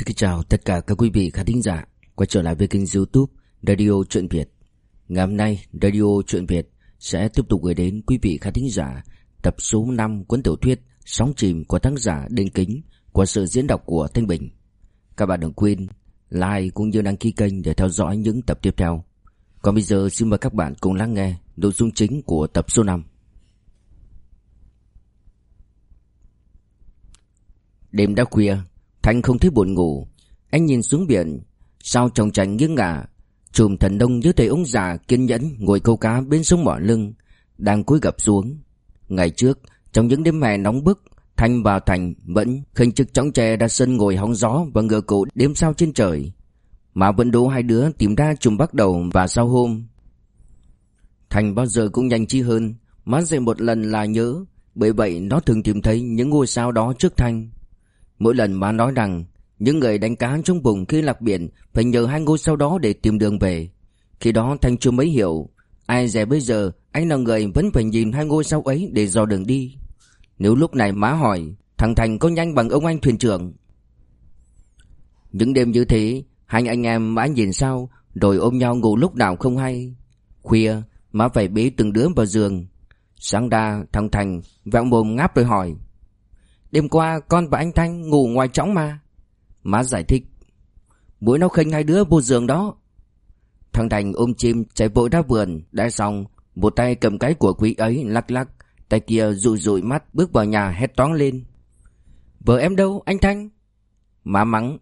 Xin kính chào tất cả các quý vị khán thính giả quay trở lại với kênh youtube Radio Truyện Việt. Ngày hôm nay Radio Truyện Việt sẽ tiếp tục gửi đến quý vị khán thính giả tập số 5 cuốn tiểu thuyết Sóng chìm của tác giả Đinh Kính qua sự diễn đọc của Thanh Bình. Các bạn đừng quên like cũng như đăng ký kênh để theo dõi những tập tiếp theo. Còn bây giờ xin mời các bạn cùng lắng nghe nội dung chính của tập số 5. Đêm đã khuya, Thanh không thấy buồn ngủ. Anh nhìn xuống biển, sao trồng trành nghiêng ngả. Chùm thần đông dưới tay ông già kiên nhẫn ngồi câu cá bên sông mỏ lưng, đang cúi gập xuống. Ngày trước, trong những đêm hè nóng bức, Thanh và Thành vẫn khinh chức chóng tre ra sân ngồi hóng gió và ngựa cổ đêm sao trên trời. Mà vẫn đố hai đứa tìm ra chùm bắt đầu và sau hôm. Thành bao giờ cũng nhanh chi hơn, Má dậy một lần là nhớ, bởi vậy nó thường tìm thấy những ngôi sao đó trước Thanh. Mỗi lần má nói rằng những người đánh cá trong vùng khi lạc biển phải nhờ hai ngôi sao đó để tìm đường về. Khi đó Thanh chưa mấy hiểu, ai dè bây giờ anh là người vẫn phải nhìn hai ngôi sao ấy để dò đường đi. Nếu lúc này má hỏi, thằng Thành có nhanh bằng ông anh thuyền trưởng? Những đêm như thế, hai anh em má nhìn sao, rồi ôm nhau ngủ lúc nào không hay. Khuya, má phải bế từng đứa vào giường. Sáng ra, thằng Thành vẹo mồm ngáp rồi hỏi. Đêm qua con và anh Thanh ngủ ngoài trống mà. Má giải thích Buổi nó khênh hai đứa vô giường đó. Thằng Thành ôm chim chạy vội ra vườn Đã xong, Một tay cầm cái của quý ấy lắc lắc, Tay kia rụi rụi mắt bước vào nhà hét toán lên. Vợ em đâu, anh Thanh? Má mắng,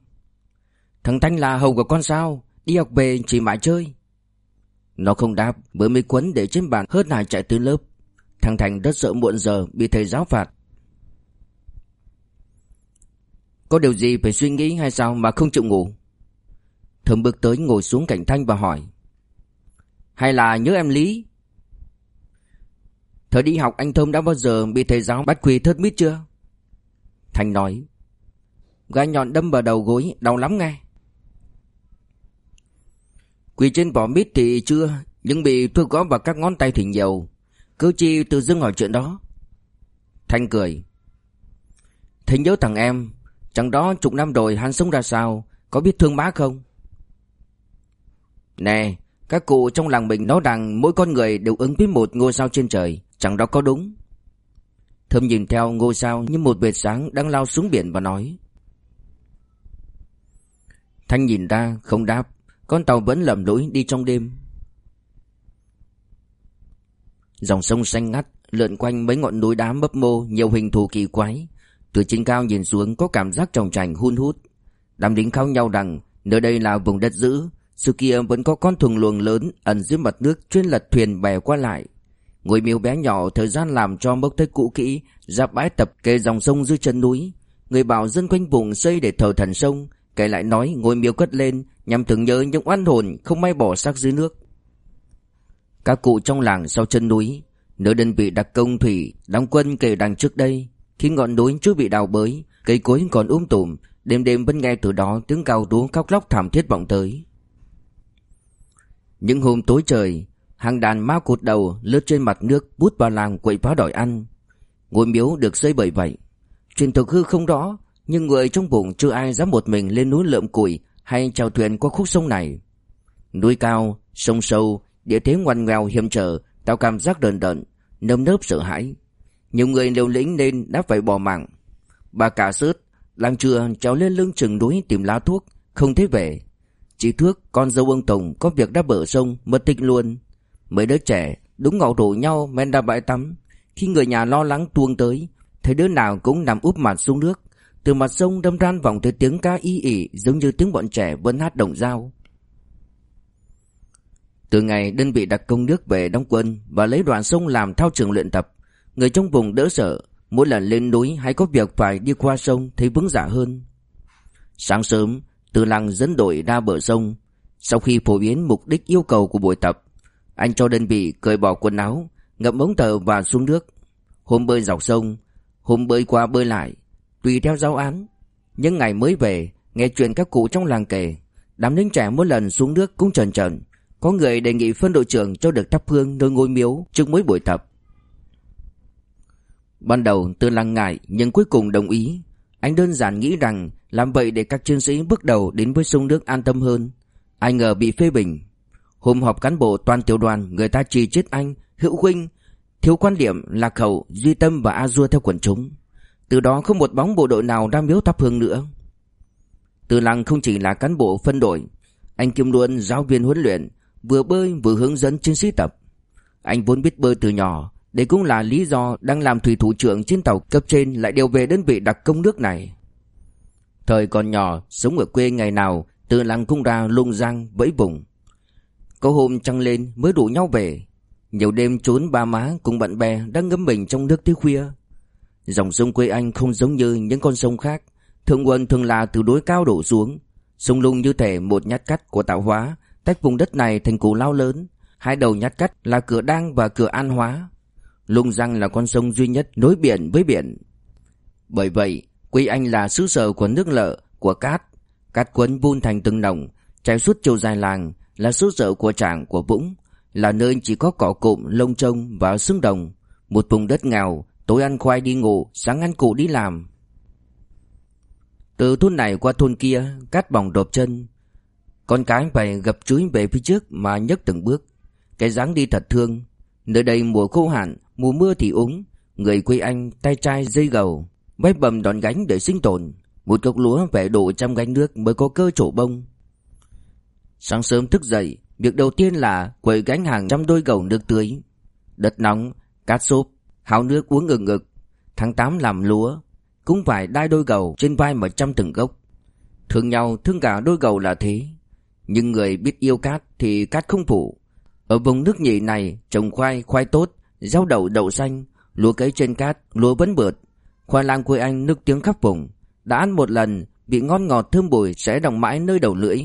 Thằng Thanh là hầu của con sao, Đi học về chỉ mãi chơi. Nó không đáp Bởi mấy quấn để trên bàn hớt hải chạy từ lớp. Thằng Thành rất sợ muộn giờ Bị thầy giáo phạt. Có điều gì phải suy nghĩ hay sao mà không chịu ngủ? Thơm bước tới ngồi xuống cạnh Thanh và hỏi. Hay là nhớ em Lý? Thời đi học anh Thơm đã bao giờ bị thầy giáo bắt quỳ thớt mít chưa? Thanh nói. Gai nhọn đâm vào đầu gối, đau lắm nghe. Quỳ trên vỏ mít thì chưa, Nhưng bị thua gõ vào các ngón tay thì nhiều. Cứ chi tự dưng hỏi chuyện đó. Thanh cười. Thầy nhớ thằng em Chẳng đó chục năm rồi hắn sống ra sao? Có biết thương má không? Nè, Các cụ trong làng mình nói rằng Mỗi con người đều ứng với một ngôi sao trên trời. Chẳng đó có đúng. Thơm nhìn theo ngôi sao như một vệt sáng Đang lao xuống biển và nói. Thanh nhìn ra, không đáp. Con tàu vẫn lầm lũi đi trong đêm. Dòng sông xanh ngắt, Lượn quanh mấy ngọn núi đá mấp mô, Nhiều hình thù kỳ quái từ trên cao nhìn xuống có cảm giác trồng trành hun hút. Đám lính khao nhau rằng nơi đây là vùng đất giữ, sự kia vẫn có con thùng luồng lớn ẩn dưới mặt nước chuyên lật thuyền bè qua lại. Ngôi miếu bé nhỏ thời gian làm cho mốc thất cũ kỹ, ra bãi tập kê dòng sông dưới chân núi. Người bảo dân quanh vùng xây để thờ thần sông, kể lại nói ngôi miếu cất lên nhằm tưởng nhớ những oan hồn không may bỏ xác dưới nước. Các cụ trong làng sau chân núi, nơi đơn vị đặc công thủy đóng quân kể đằng trước đây, khi ngọn núi chưa bị đào bới Cây cối còn um tùm Đêm đêm vẫn nghe từ đó tiếng cao rú khóc lóc thảm thiết vọng tới. Những hôm tối trời Hàng đàn ma cụt đầu lướt trên mặt nước Bút vào làng quậy phá đòi ăn. Ngôi miếu được xây bởi vậy. Truyền thực hư không rõ Nhưng người trong vùng chưa ai dám một mình lên núi lượm củi Hay chèo thuyền qua khúc sông này. Núi cao, sông sâu Địa thế ngoằn ngoèo hiểm trở Tạo cảm giác đờn đợn Nơm nớp sợ hãi nhiều người liều lĩnh nên đã phải bỏ mạng. Bà cả sớt Làng trưa cháu lên lưng chừng núi tìm lá thuốc, Không thấy về. Chị Thước con dâu ông Tùng Có việc đã bờ sông, mất tích luôn. Mấy đứa trẻ đúng ngầu đổ nhau men ra bãi tắm. Khi người nhà lo lắng tuông tới, Thấy đứa nào cũng nằm úp mặt xuống nước. Từ mặt sông đâm ran vòng tới tiếng ca y ỉ, Giống như tiếng bọn trẻ vẫn hát đồng dao. Từ ngày đơn vị đặt công nước về đóng quân Và lấy đoạn sông làm thao trường luyện tập. Người trong vùng đỡ sợ, Mỗi lần lên núi hay có việc phải đi qua sông Thấy vững dạ hơn. Sáng sớm Từ làng dẫn đội ra bờ sông. Sau khi phổ biến mục đích yêu cầu của buổi tập, Anh cho đơn vị cởi bỏ quần áo, Ngậm ống tờ và xuống nước. Hôm bơi dọc sông, Hôm bơi qua bơi lại, Tùy theo giáo án. Những ngày mới về, Nghe chuyện các cụ trong làng kể, Đám lính trẻ mỗi lần xuống nước cũng trần trần Có người đề nghị phân đội trưởng cho được thắp hương nơi ngôi miếu trước mỗi buổi tập. Ban đầu Tư Lăng ngại nhưng cuối cùng đồng ý. Anh đơn giản nghĩ rằng làm vậy để các chiến sĩ bước đầu đến với sông nước an tâm hơn. Ai ngờ bị phê bình. Hôm họp cán bộ toàn tiểu đoàn người ta chỉ trích anh, hữu huynh, thiếu quan điểm, lạc hậu, duy tâm và a dua theo quần chúng. Từ đó không một bóng bộ đội nào đang miếu thắp hương nữa. tư Lăng không chỉ là cán bộ phân đội, anh kiêm luôn giáo viên huấn luyện, vừa bơi vừa hướng dẫn chiến sĩ tập. Anh vốn biết bơi từ nhỏ, đây cũng là lý do đang làm thủy thủ trưởng trên tàu cấp trên lại điều về đơn vị đặc công nước này. Thời còn nhỏ, sống ở quê ngày nào, từ làng cung ra lung răng vẫy vùng. Có hôm trăng lên mới đủ nhau về. Nhiều đêm trốn ba má cùng bạn bè đang ngấm mình trong nước tới khuya. Dòng sông quê anh không giống như những con sông khác. Thượng nguồn thường là từ đối cao đổ xuống. Sông lung như thể một nhát cắt của tạo hóa, tách vùng đất này thành cụ lao lớn. Hai đầu nhát cắt là cửa đăng và cửa an hóa. Lung Răng là con sông duy nhất nối biển với biển. Bởi vậy, quê anh là xứ sở của nước lợ, của cát. Cát quấn vun thành từng đồng, chảy suốt chiều dài làng, là xứ sở của trảng, của vũng, là nơi chỉ có cỏ cụm, lông trông và xương đồng. Một vùng đất nghèo, tối ăn khoai đi ngủ, sáng ăn củ đi làm. Từ thôn này qua thôn kia, cát bỏng đột chân. Con cái phải gập chuối về phía trước mà nhấc từng bước. Cái dáng đi thật thương. Nơi đây mùa khô hạn, mùa mưa thì úng. Người quê anh tay trai dây gầu, vay bầm đòn gánh để sinh tồn. Một cốc lúa phải đổ trăm gánh nước mới có cơ trổ bông. Sáng sớm thức dậy, việc đầu tiên là quậy gánh hàng trăm đôi gầu nước tưới. Đất nóng, cát xốp, háo nước uống ngực ngực. Tháng 8 làm lúa, cũng phải đai đôi gầu trên vai một trăm từng gốc. Thương nhau thương cả đôi gầu là thế. Nhưng người biết yêu cát thì cát không phủ. Ở vùng nước nhị này trồng khoai, khoai tốt, rau đậu, đậu xanh, lúa cấy trên cát, lúa vẫn bượt. Khoai lang quê anh nước tiếng khắp vùng. Đã ăn một lần, bị ngon ngọt thơm bùi sẽ đồng mãi nơi đầu lưỡi.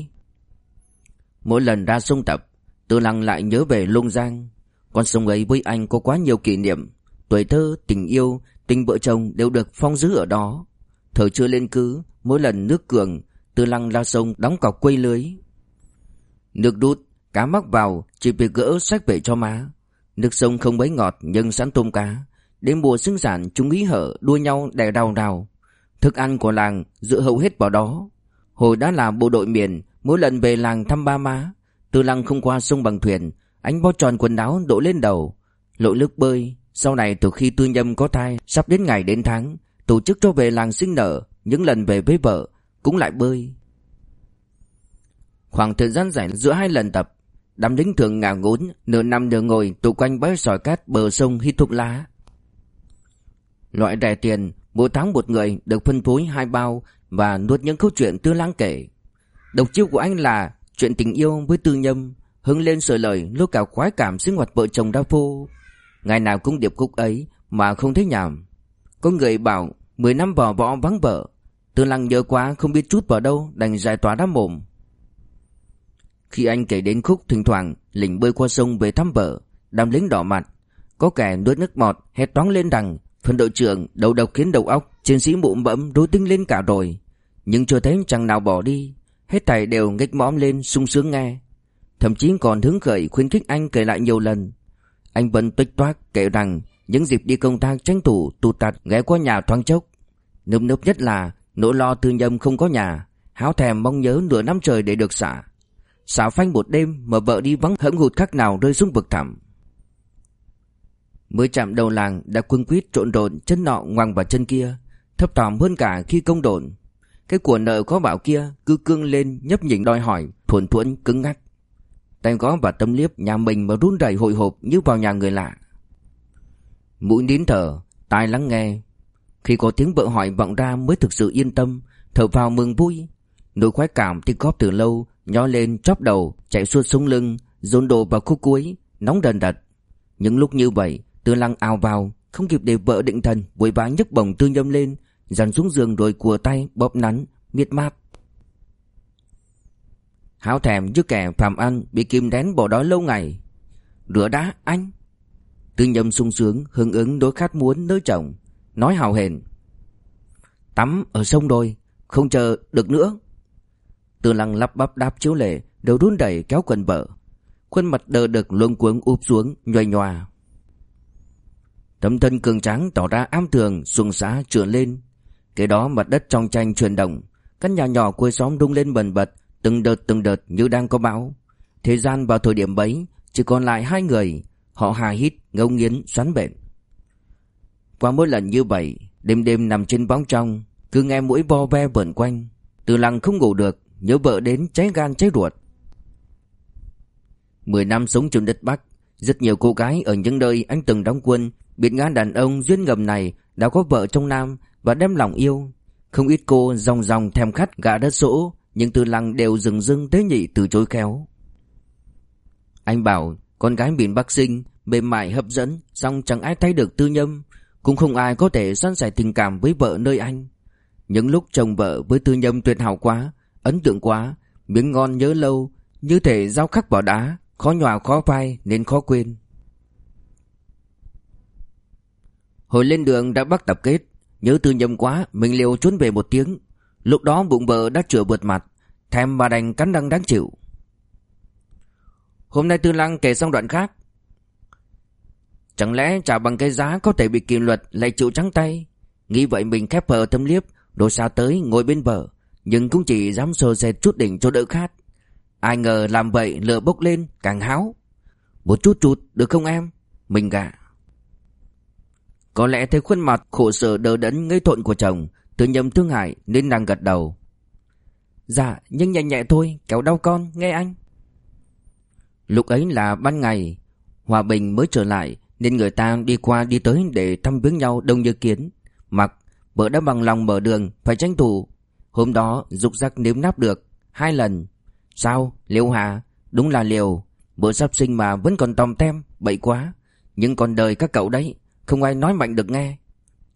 Mỗi lần ra sông tập, Tư Lăng lại nhớ về Lung Giang. Con sông ấy với anh có quá nhiều kỷ niệm. Tuổi thơ, tình yêu, tình vợ chồng đều được phong giữ ở đó. Thời chưa lên cứ, mỗi lần nước cường, Tư Lăng ra sông đóng cọc quây lưới. Nước đút, cá mắc vào, chỉ việc gỡ sách về cho má. Nước sông không mấy ngọt nhưng sẵn tôm cá. Đến mùa sinh sản chúng ý hở đua nhau đè đào đào. Thức ăn của làng dựa hầu hết vào đó. Hồi đã là bộ đội miền, mỗi lần về làng thăm ba má, từ Lăng không qua sông bằng thuyền, anh bó tròn quần áo đổ lên đầu, lội nước bơi. Sau này từ khi Tư Nhâm có thai, sắp đến ngày đến tháng, tổ chức cho về làng sinh nở, những lần về với vợ cũng lại bơi. Khoảng thời gian rảnh giữa hai lần tập, đám lính thường ngả ngốn, nửa năm nửa ngồi tụ quanh bãi sỏi cát bờ sông hít thuốc lá. Loại rẻ tiền, mỗi tháng một người được phân phối hai bao và nuốt những câu chuyện Tư lãng kể. Độc chiêu của anh là chuyện tình yêu với Tư Nhâm, hứng lên sợi lời lúc cả khoái cảm sinh hoạt vợ chồng đa phô. Ngày nào cũng điệp khúc ấy mà không thấy nhảm. Có người bảo 10 năm vò võ vắng vợ, Tư Lăng nhớ quá không biết chút vào đâu đành giải tỏa đám mồm. Khi anh kể đến khúc thỉnh thoảng lỉnh bơi qua sông về thăm vợ, đám lính đỏ mặt, có kẻ nuốt nước bọt hét toáng lên rằng phân đội trưởng đầu độc khiến đầu óc chiến sĩ mụm bẫm đối tinh lên cả rồi, nhưng chưa thấy chẳng nào bỏ đi, hết thảy đều nghếch mõm lên sung sướng nghe, thậm chí còn hứng khởi khuyến khích anh kể lại nhiều lần. Anh vẫn tích toác kể rằng những dịp đi công tác tranh thủ tụt tạt ghé qua nhà thoáng chốc. Nơm nớp nhất là nỗi lo tư nhâm không có nhà, háo thèm mong nhớ nửa năm trời để được xả. Xả phanh một đêm mà vợ đi vắng hẫng hụt khác nào rơi xuống vực thẳm. Mới chạm đầu làng đã quân quýt trộn rộn chân nọ ngoằng vào chân kia, thấp thỏm hơn cả khi công đồn. Cái của nợ có bảo kia cứ cương lên nhấp nhỉnh đòi hỏi, thuần thuẫn cứng ngắc. Tay gõ và tấm liếp nhà mình mà run rẩy hồi hộp như vào nhà người lạ. Mũi nín thở, tai lắng nghe. Khi có tiếng vợ hỏi vọng ra mới thực sự yên tâm, thở vào mừng vui. Nỗi khoái cảm tích góp từ lâu, nhó lên chóp đầu, chạy suốt sống lưng, dồn đồ vào khúc cuối, nóng đần đật. Những lúc như vậy, Tư Lăng ào vào, không kịp để vợ định thần, vội vã nhấc bổng tư nhâm lên, dằn xuống giường rồi cùa tay bóp nắn, miết mát. Háo thèm như kẻ phàm ăn bị kim đén bỏ đói lâu ngày. Rửa đá anh. Tư nhâm sung sướng, hưởng ứng đối khát muốn nơi chồng, nói hào hển. Tắm ở sông đồi, không chờ được nữa. Tư lăng lắp bắp đáp chiếu lệ, đều run đẩy kéo quần vợ. Khuôn mặt đờ đực luống cuống úp xuống, Nhoài nhòa. Tấm thân cường tráng tỏ ra am thường xuồng xá trượn lên. Kế đó mặt đất trong tranh chuyển động Căn nhà nhỏ cuối xóm rung lên bần bật Từng đợt từng đợt như đang có bão Thế gian vào thời điểm bấy Chỉ còn lại hai người Họ hà hít, ngấu nghiến, xoắn bện Qua mỗi lần như vậy Đêm đêm nằm trên bóng trong Cứ nghe mũi bo ve vẩn quanh Từ lăng không ngủ được Nhớ vợ đến cháy gan cháy ruột. Mười năm sống trên đất Bắc, Rất nhiều cô gái ở những nơi anh từng đóng quân Biết ngã đàn ông duyên ngầm này Đã có vợ trong Nam Và đem lòng yêu. Không ít cô dòng dòng thèm khát gã đất sỗ, Nhưng từ lăng đều dừng dưng tế nhị từ chối khéo. Anh bảo, con gái miền Bắc sinh Mềm mại, hấp dẫn, song chẳng ai thấy được tư nhâm, Cũng không ai có thể san sẻ tình cảm với vợ nơi anh. Những lúc chồng vợ với tư nhâm tuyệt hảo quá Ấn tượng quá, Miếng ngon nhớ lâu, Như thể dao khắc vào đá, Khó nhòa khó phai nên khó quên. Hồi lên đường đã bắt tập kết, Nhớ tư nhầm quá, Mình liều trốn về một tiếng. Lúc đó bụng vợ đã chữa bượt mặt, Thèm mà đành cắn răng đáng chịu. Hôm nay Tư Lăng kể xong đoạn khác. Chẳng lẽ trả bằng cái giá có thể bị kỷ luật lại chịu trắng tay? Nghĩ vậy mình khép hờ tâm liếp Đồ xa tới ngồi bên bờ. Nhưng cũng chỉ dám sờ sệt chút đỉnh cho đỡ khát. Ai ngờ làm vậy lửa bốc lên, càng háo. Một chút chút được không em? Mình gạ. Có lẽ thấy khuôn mặt khổ sở đờ đẫn ngây thộn của chồng Tự nhầm thương hại nên nàng gật đầu. Dạ nhưng nhẹ nhẹ thôi, kéo đau con, nghe anh. Lúc ấy là ban ngày, Hòa bình mới trở lại, Nên người ta đi qua đi tới để thăm viếng nhau đông như kiến. Mặc, Vợ đã bằng lòng mở đường, Phải tranh thủ. Hôm đó, dục giác nếm náp được Hai lần. Sao? Liều Hà Đúng là liều. Bữa sắp sinh mà vẫn còn tòm tem, Bậy quá. Nhưng còn đời các cậu đấy, Không ai nói mạnh được nghe.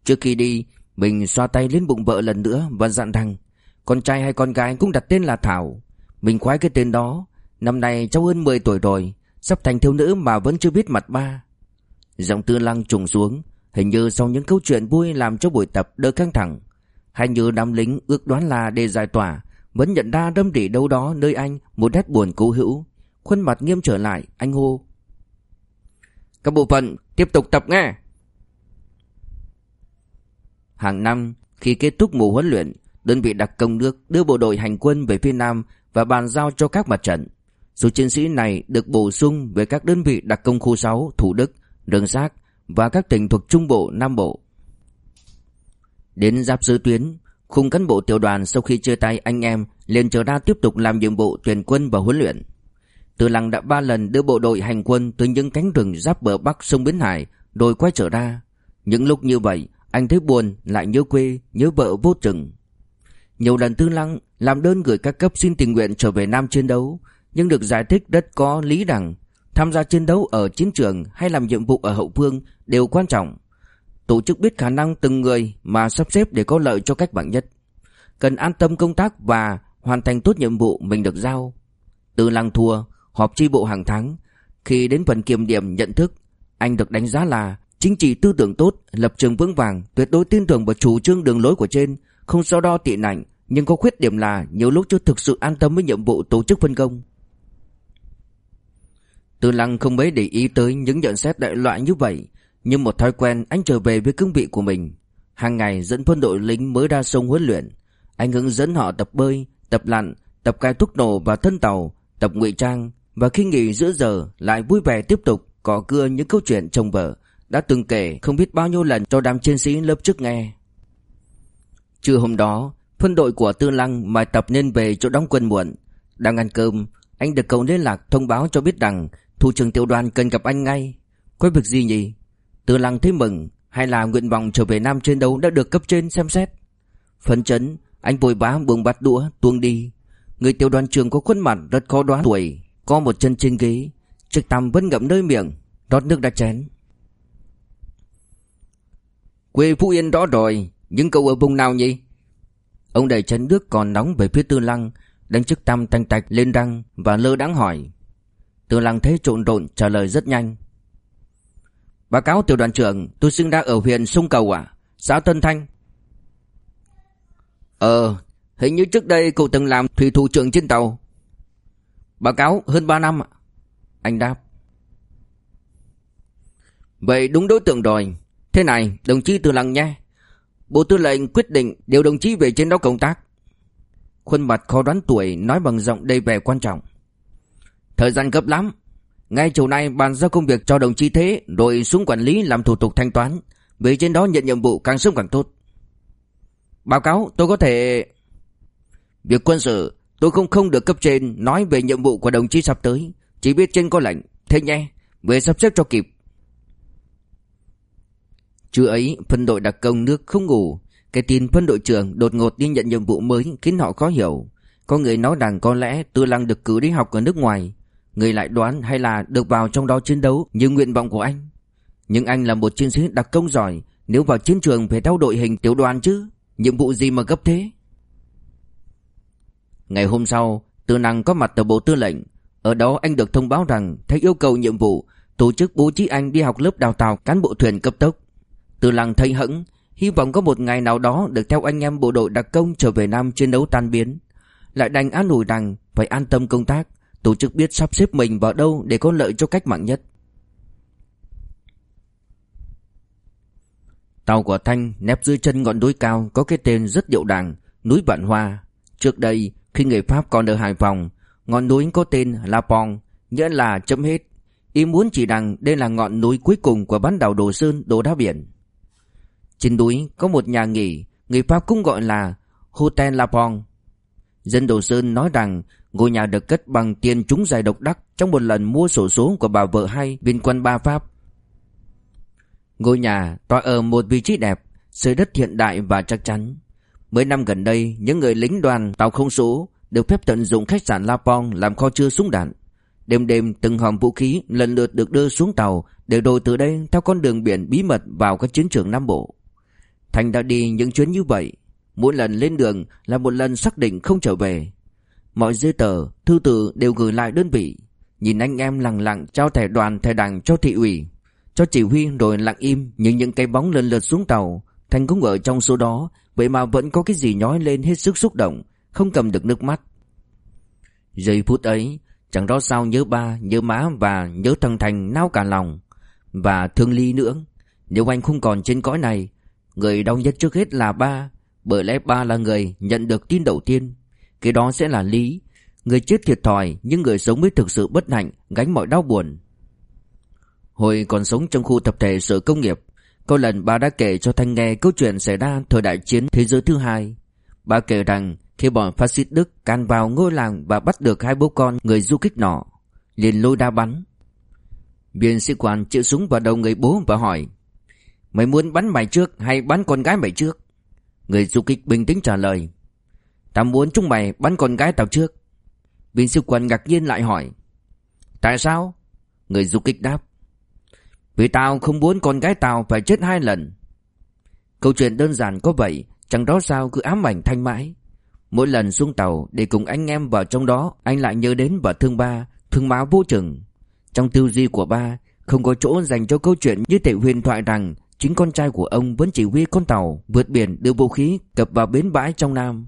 Trước khi đi, Mình xoa tay lên bụng vợ lần nữa Và dặn rằng, Con trai hay con gái cũng đặt tên là Thảo. Mình khoái cái tên đó. Năm nay cháu hơn 10 tuổi rồi, Sắp thành thiếu nữ mà vẫn chưa biết mặt ba. Giọng tư lăng trùng xuống, Hình như sau những câu chuyện vui làm cho buổi tập đỡ căng thẳng. Hay như đám lính ước đoán là để giải tỏa Vẫn nhận ra đâm rỉ đâu đó nơi anh Một nét buồn cố hữu. Khuôn mặt nghiêm trở lại anh hô. Các bộ phận tiếp tục tập nghe. Hàng năm khi kết thúc mùa huấn luyện Đơn vị đặc công nước đưa bộ đội hành quân về phía Nam Và bàn giao cho các mặt trận. Số chiến sĩ này được bổ sung về các đơn vị đặc công khu 6, Thủ Đức, Đường Xác và các tỉnh thuộc Trung Bộ, Nam Bộ. Đến giáp giới tuyến, khung cán bộ tiểu đoàn sau khi chia tay anh em liền trở ra tiếp tục làm nhiệm vụ tuyển quân và huấn luyện. Từ Lăng đã ba lần đưa bộ đội hành quân từ những cánh rừng giáp bờ bắc sông Bến Hải rồi quay trở ra. Những lúc như vậy, anh thấy buồn, lại nhớ quê, nhớ vợ vô chừng. Nhiều lần Tư Lăng làm đơn gửi các cấp xin tình nguyện trở về Nam chiến đấu, nhưng được giải thích rất có lý rằng tham gia chiến đấu ở chiến trường hay làm nhiệm vụ ở hậu phương đều quan trọng. Tổ chức biết khả năng từng người mà sắp xếp để có lợi cho cách mạng nhất. Cần an tâm công tác và hoàn thành tốt nhiệm vụ mình được giao. Từ lăng thua, họp chi bộ hàng tháng. Khi đến phần kiểm điểm nhận thức, anh được đánh giá là chính trị tư tưởng tốt, lập trường vững vàng, tuyệt đối tin tưởng vào chủ trương đường lối của trên, không so đo tị nạnh, nhưng có khuyết điểm là nhiều lúc chưa thực sự an tâm với nhiệm vụ tổ chức phân công. Tư Lăng không mấy để ý tới những nhận xét đại loại như vậy, như một thói quen anh trở về với cương vị của mình. Hàng ngày dẫn quân đội lính mới ra sông huấn luyện, anh hướng dẫn họ tập bơi, tập lặn, tập cài thuốc nổ và thân tàu, tập ngụy trang và khi nghỉ giữa giờ lại vui vẻ tiếp tục cọ cưa những câu chuyện chồng vợ đã từng kể không biết bao nhiêu lần cho đám chiến sĩ lớp trước nghe. Trưa hôm đó, phân đội của Tư Lăng mài tập nên về chỗ đóng quân muộn. Đang ăn cơm, anh được cầu liên lạc thông báo cho biết rằng Thủ trưởng tiểu đoàn cần gặp anh ngay Có việc gì nhỉ Tư lăng thấy mừng Hay là nguyện vọng trở về Nam chiến đấu đã được cấp trên xem xét. Phấn chấn, Anh vội vã buông bát đũa, tuông đi. Người tiểu đoàn trưởng có khuôn mặt rất khó đoán tuổi, Có một chân trên ghế, Trực tăm vẫn ngậm nơi miệng, Rót nước đã chén. Quê Phú Yên đó rồi Nhưng cậu ở vùng nào nhỉ? Ông đẩy chén nước còn nóng về phía tư lăng, Đánh chiếc tăm tanh tạch lên răng Và lơ đáng hỏi. Tư lăng thấy trộn rộn trả lời rất nhanh. Báo cáo tiểu đoàn trưởng, Tôi sinh đang ở huyện Sông Cầu à Xã Tân Thanh Ờ Hình như trước đây cậu từng làm thủy thủ trưởng trên tàu Báo cáo hơn 3 năm ạ Anh đáp Vậy đúng đối tượng rồi Thế này, đồng chí Tư Lăng nha Bộ tư lệnh quyết định điều đồng chí về trên đó công tác. Khuôn mặt khó đoán tuổi nói bằng giọng đầy vẻ quan trọng. Thời gian gấp lắm. Ngay chiều nay bàn giao công việc cho đồng chí Thế rồi xuống quản lý làm thủ tục thanh toán. Về trên đó nhận nhiệm vụ càng sớm càng tốt. Báo cáo tôi có thể... Việc quân sự tôi không không được cấp trên nói về nhiệm vụ của đồng chí sắp tới. Chỉ biết trên có lệnh. Thế nhé, về sắp xếp cho kịp. Trưa ấy, phân đội đặc công nước không ngủ. Cái tin phân đội trưởng đột ngột đi nhận nhiệm vụ mới khiến họ khó hiểu. Có người nói rằng có lẽ Tư Lăng được cử đi học ở nước ngoài. Người lại đoán hay là được vào trong đó chiến đấu như nguyện vọng của anh. Nhưng anh là một chiến sĩ đặc công giỏi, nếu vào chiến trường phải theo đội hình tiểu đoàn chứ. Nhiệm vụ gì mà gấp thế? Ngày hôm sau, Tư Năng có mặt ở bộ tư lệnh. Ở đó anh được thông báo rằng theo yêu cầu nhiệm vụ, tổ chức bố trí anh đi học lớp đào tạo cán bộ thuyền cấp tốc. Tư Lăng thấy hững, hy vọng có một ngày nào đó được theo anh em bộ đội đặc công trở về Nam chiến đấu tan biến. Lại đành an ủi rằng phải an tâm công tác, tổ chức biết sắp xếp mình vào đâu để có lợi cho cách mạng nhất. Tàu của Thanh nép dưới chân ngọn núi cao có cái tên rất điệu đàng, núi Vạn Hoa. Trước đây, khi người Pháp còn ở Hải Phòng, ngọn núi có tên La Pong, nghĩa là chấm hết. Ý muốn chỉ rằng đây là ngọn núi cuối cùng của bán đảo Đồ Sơn, Đồ Đá Biển. Trên núi có một nhà nghỉ, người Pháp cũng gọi là Hotel La Pong. Dân Đồ Sơn nói rằng ngôi nhà được cất bằng tiền trúng giải độc đắc trong một lần mua sổ số của bà vợ hai viên quân ba Pháp. Ngôi nhà tọa ở một vị trí đẹp, dưới đất hiện đại và chắc chắn. Mấy năm gần đây, những người lính đoàn tàu không số được phép tận dụng khách sạn La Pong làm kho chứa súng đạn. Đêm đêm từng hòm vũ khí lần lượt được đưa xuống tàu để đổ từ đây theo con đường biển bí mật vào các chiến trường Nam Bộ. Thành đã đi những chuyến như vậy, mỗi lần lên đường là một lần xác định không trở về. Mọi giấy tờ, thư từ đều gửi lại đơn vị. Nhìn anh em lặng lặng trao thẻ đoàn thẻ đảng cho thị ủy cho chỉ huy rồi lặng im nhìn những cái bóng lần lượt xuống tàu. Thành cũng ở trong số đó Vậy mà vẫn có cái gì nhói lên hết sức xúc động Không cầm được nước mắt. Giây phút ấy Chẳng rõ sao nhớ ba, nhớ má và nhớ thằng Thành nao cả lòng. Và thương Ly nữa Nếu anh không còn trên cõi này Người đau nhất trước hết là ba Bởi lẽ ba là người nhận được tin đầu tiên. Cái đó sẽ là Lý Người chết thiệt thòi Nhưng người sống mới thực sự bất hạnh Gánh mọi đau buồn Hồi còn sống trong khu tập thể sở công nghiệp, có lần bà đã kể cho Thanh nghe câu chuyện xảy ra thời đại chiến thế giới thứ hai. Bà kể rằng khi bọn phát xít Đức can vào ngôi làng và bắt được hai bố con người du kích nọ, liền lôi đa bắn. Viên sĩ quan chịu súng vào đầu người bố và hỏi Mày muốn bắn mày trước hay bắn con gái mày trước? Người du kích bình tĩnh trả lời Tao muốn chúng mày bắn con gái tao trước. Viên sĩ quan ngạc nhiên lại hỏi, Tại sao? Người du kích đáp, vì tao không muốn con gái tao phải chết hai lần. Câu chuyện đơn giản có vậy, Chẳng đó sao cứ ám ảnh thanh mãi. Mỗi lần xuống tàu để cùng anh em vào trong đó, Anh lại nhớ đến và thương ba, Thương máu vô chừng Trong tư duy của ba, Không có chỗ dành cho câu chuyện như thể huyền thoại rằng Chính con trai của ông vẫn chỉ huy con tàu Vượt biển đưa vũ khí cập vào bến bãi trong Nam.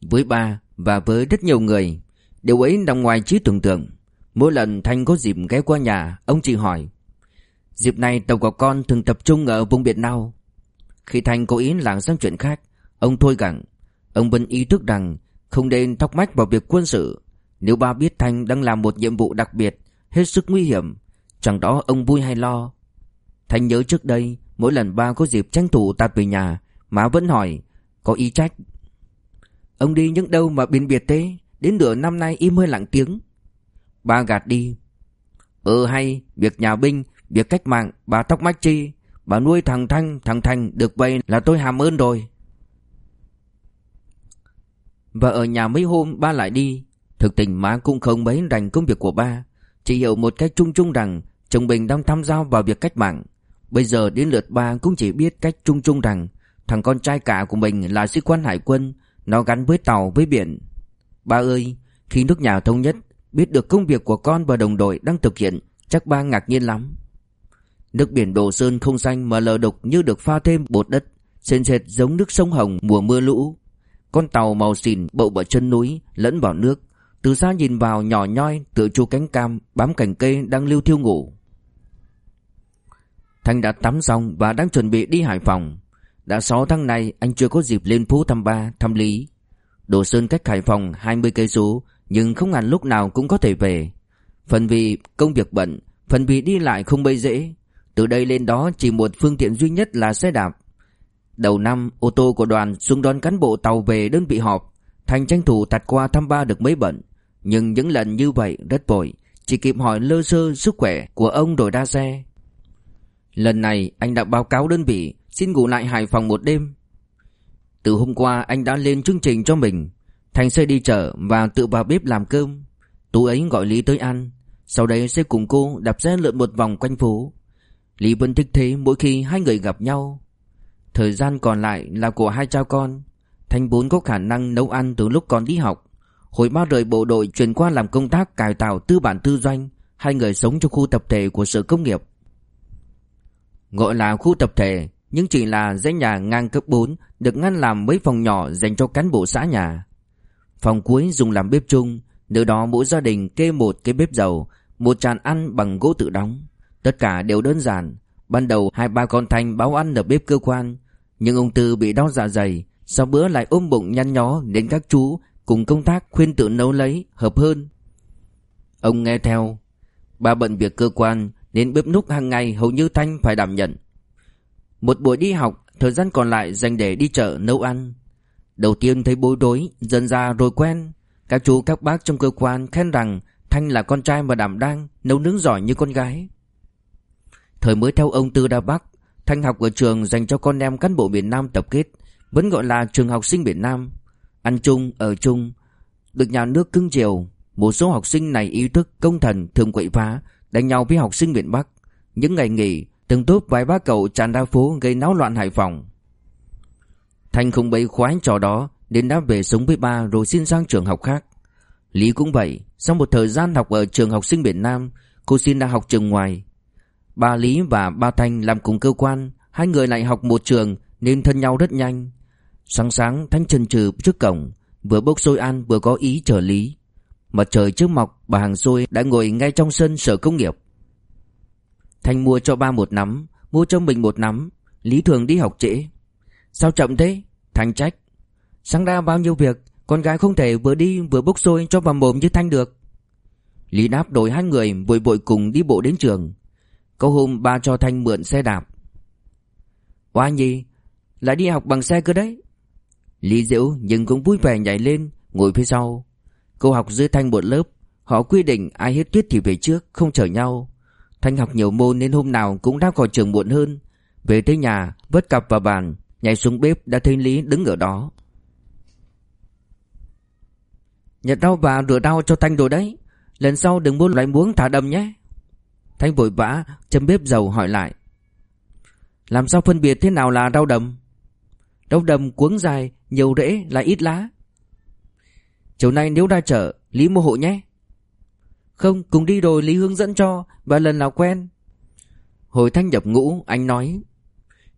Với ba và với rất nhiều người. Điều ấy nằm ngoài trí tưởng tượng. Mỗi lần Thanh có dịp ghé qua nhà, Ông chỉ hỏi, Dịp này tàu của con thường tập trung ở vùng biển nào? Khi Thanh cố ý lảng sang chuyện khác, Ông thôi gặng. Ông vẫn ý thức rằng Không nên thóc mách vào việc quân sự. Nếu ba biết Thanh đang làm một nhiệm vụ đặc biệt, Hết sức nguy hiểm, Chẳng đó ông vui hay lo. Thanh nhớ trước đây, Mỗi lần ba có dịp tranh thủ tạt về nhà, Má vẫn hỏi, Có ý trách? Ông đi những đâu mà biên biệt thế Đến nửa năm nay im hơi lặng tiếng. Ba gạt đi. Ừ hay, Việc nhà binh, Việc cách mạng, Bà tóc mách chi, Bà nuôi thằng Thanh, Thằng Thành được vậy là tôi hàm ơn rồi. Và ở nhà mấy hôm ba lại đi. Thực tình má cũng không mấy rành công việc của ba. Chỉ hiểu một cách chung chung rằng Chồng Bình đang tham gia vào việc cách mạng. Bây giờ đến lượt ba cũng chỉ biết cách chung chung rằng Thằng con trai cả của mình là sĩ quan hải quân nó gắn với tàu, với biển. Ba ơi, Khi nước nhà thống nhất, Biết được công việc của con và đồng đội đang thực hiện, Chắc ba ngạc nhiên lắm. Nước biển Đồ Sơn không xanh mà lờ đục như được pha thêm bột đất, Sền sệt giống nước sông Hồng mùa mưa lũ. Con tàu màu xỉn bậu vào chân núi, lẫn vào nước. Từ xa nhìn vào nhỏ nhoi, tựa chu cánh cam, bám cành cây đang lưu thiêu ngủ. Thanh đã tắm xong và đang chuẩn bị đi Hải Phòng. Đã 6 tháng nay anh chưa có dịp lên phố thăm ba, thăm Lý. Đồ Sơn cách Hải Phòng 20 cây số, nhưng không hẳn lúc nào cũng có thể về. Phần vì công việc bận, phần vì đi lại không bây dễ. Từ đây lên đó chỉ một phương tiện duy nhất là xe đạp. Đầu năm, ô tô của đoàn xuống đón cán bộ tàu về đơn vị họp. Thành tranh thủ tạt qua thăm ba được mấy bận. Nhưng những lần như vậy rất vội, chỉ kịp hỏi lơ sơ sức khỏe của ông rồi ra xe. Lần này anh đã báo cáo đơn vị xin ngủ lại Hải Phòng một đêm. Từ hôm qua, anh đã lên chương trình cho mình. Thành sẽ đi chợ và tự vào bếp làm cơm. Tú ấy gọi Lý tới ăn. Sau đấy sẽ cùng cô đạp xe lượn một vòng quanh phố. Lý vẫn thích thế mỗi khi hai người gặp nhau. Thời gian còn lại là của hai cha con. Thành vốn có khả năng nấu ăn từ lúc còn đi học. Hồi ba rời bộ đội chuyển qua làm công tác cải tạo tư bản tư doanh. Hai người sống trong khu tập thể của sở công nghiệp. Gọi là khu tập thể nhưng chỉ là dãy nhà ngang cấp 4 được ngăn làm mấy phòng nhỏ dành cho cán bộ xã nhà. Phòng cuối dùng làm bếp chung, nơi đó mỗi gia đình kê một cái bếp dầu, một tràn ăn bằng gỗ tự đóng. Tất cả đều đơn giản. Ban đầu hai ba con Thanh báo ăn ở bếp cơ quan, nhưng ông Tư bị đau dạ dày, sau bữa lại ôm bụng nhăn nhó đến các chú cùng công tác khuyên tự nấu lấy, hợp hơn. Ông nghe theo, ba bận việc cơ quan nên bếp núc hàng ngày hầu như Thanh phải đảm nhận. Một buổi đi học, thời gian còn lại dành để đi chợ nấu ăn. Đầu tiên thấy bối rối, dần ra rồi quen. Các chú các bác trong cơ quan khen rằng Thanh là con trai mà đảm đang, nấu nướng giỏi như con gái. Thời mới theo ông Tư Đa Bắc, Thanh học ở trường dành cho con em cán bộ miền Nam tập kết, vẫn gọi là trường học sinh miền Nam. Ăn chung, ở chung, được nhà nước cưng chiều. Một số học sinh này ý thức công thần thường quậy phá, đánh nhau với học sinh miền Bắc. Những ngày nghỉ, từng tốp vài ba cậu tràn ra phố gây náo loạn Hải Phòng. Thanh không bấy khoái trò đó nên đã về sống với ba rồi xin sang trường học khác. Lý cũng vậy, sau một thời gian học ở trường học sinh miền Nam, cô xin đã học trường ngoài. Ba Lý và ba Thanh làm cùng cơ quan, hai người lại học một trường nên thân nhau rất nhanh. Sáng sáng Thanh trần trừ trước cổng, vừa bốc xôi ăn vừa có ý chờ Lý. Mặt trời trước mọc, bà hàng xôi đã ngồi ngay trong sân sở công nghiệp. Thanh mua cho ba một nắm, mua cho mình một nắm. Lý thường đi học trễ. Sao chậm thế? Thanh trách. Sáng ra bao nhiêu việc, con gái không thể vừa đi vừa bốc xôi cho vào mồm như Thanh được. Lý đáp đổi hai người vội vội cùng đi bộ đến trường. Có hôm ba cho Thanh mượn xe đạp. Oa nhi, lại đi học bằng xe cơ đấy. Lý diễu nhưng cũng vui vẻ nhảy lên, ngồi phía sau. Cô học dưới Thanh một lớp, họ quy định ai hết tuyết thì về trước, không chở nhau. Thanh học nhiều môn nên hôm nào cũng đã khỏi trường muộn hơn. Về tới nhà, vớt cặp vào bàn, nhảy xuống bếp đã thấy Lý đứng ở đó. Nhặt rau và rửa rau cho Thanh rồi đấy. Lần sau đừng mua loại muống thả đầm nhé. Thanh vội vã châm bếp dầu hỏi lại. Làm sao phân biệt thế nào là rau đầm? Rau đầm cuống dài, nhiều rễ là ít lá. Chiều nay nếu ra chợ, Lý mua hộ nhé. Không, cùng đi rồi Lý hướng dẫn cho Và lần nào quen. Hồi Thanh nhập ngũ anh nói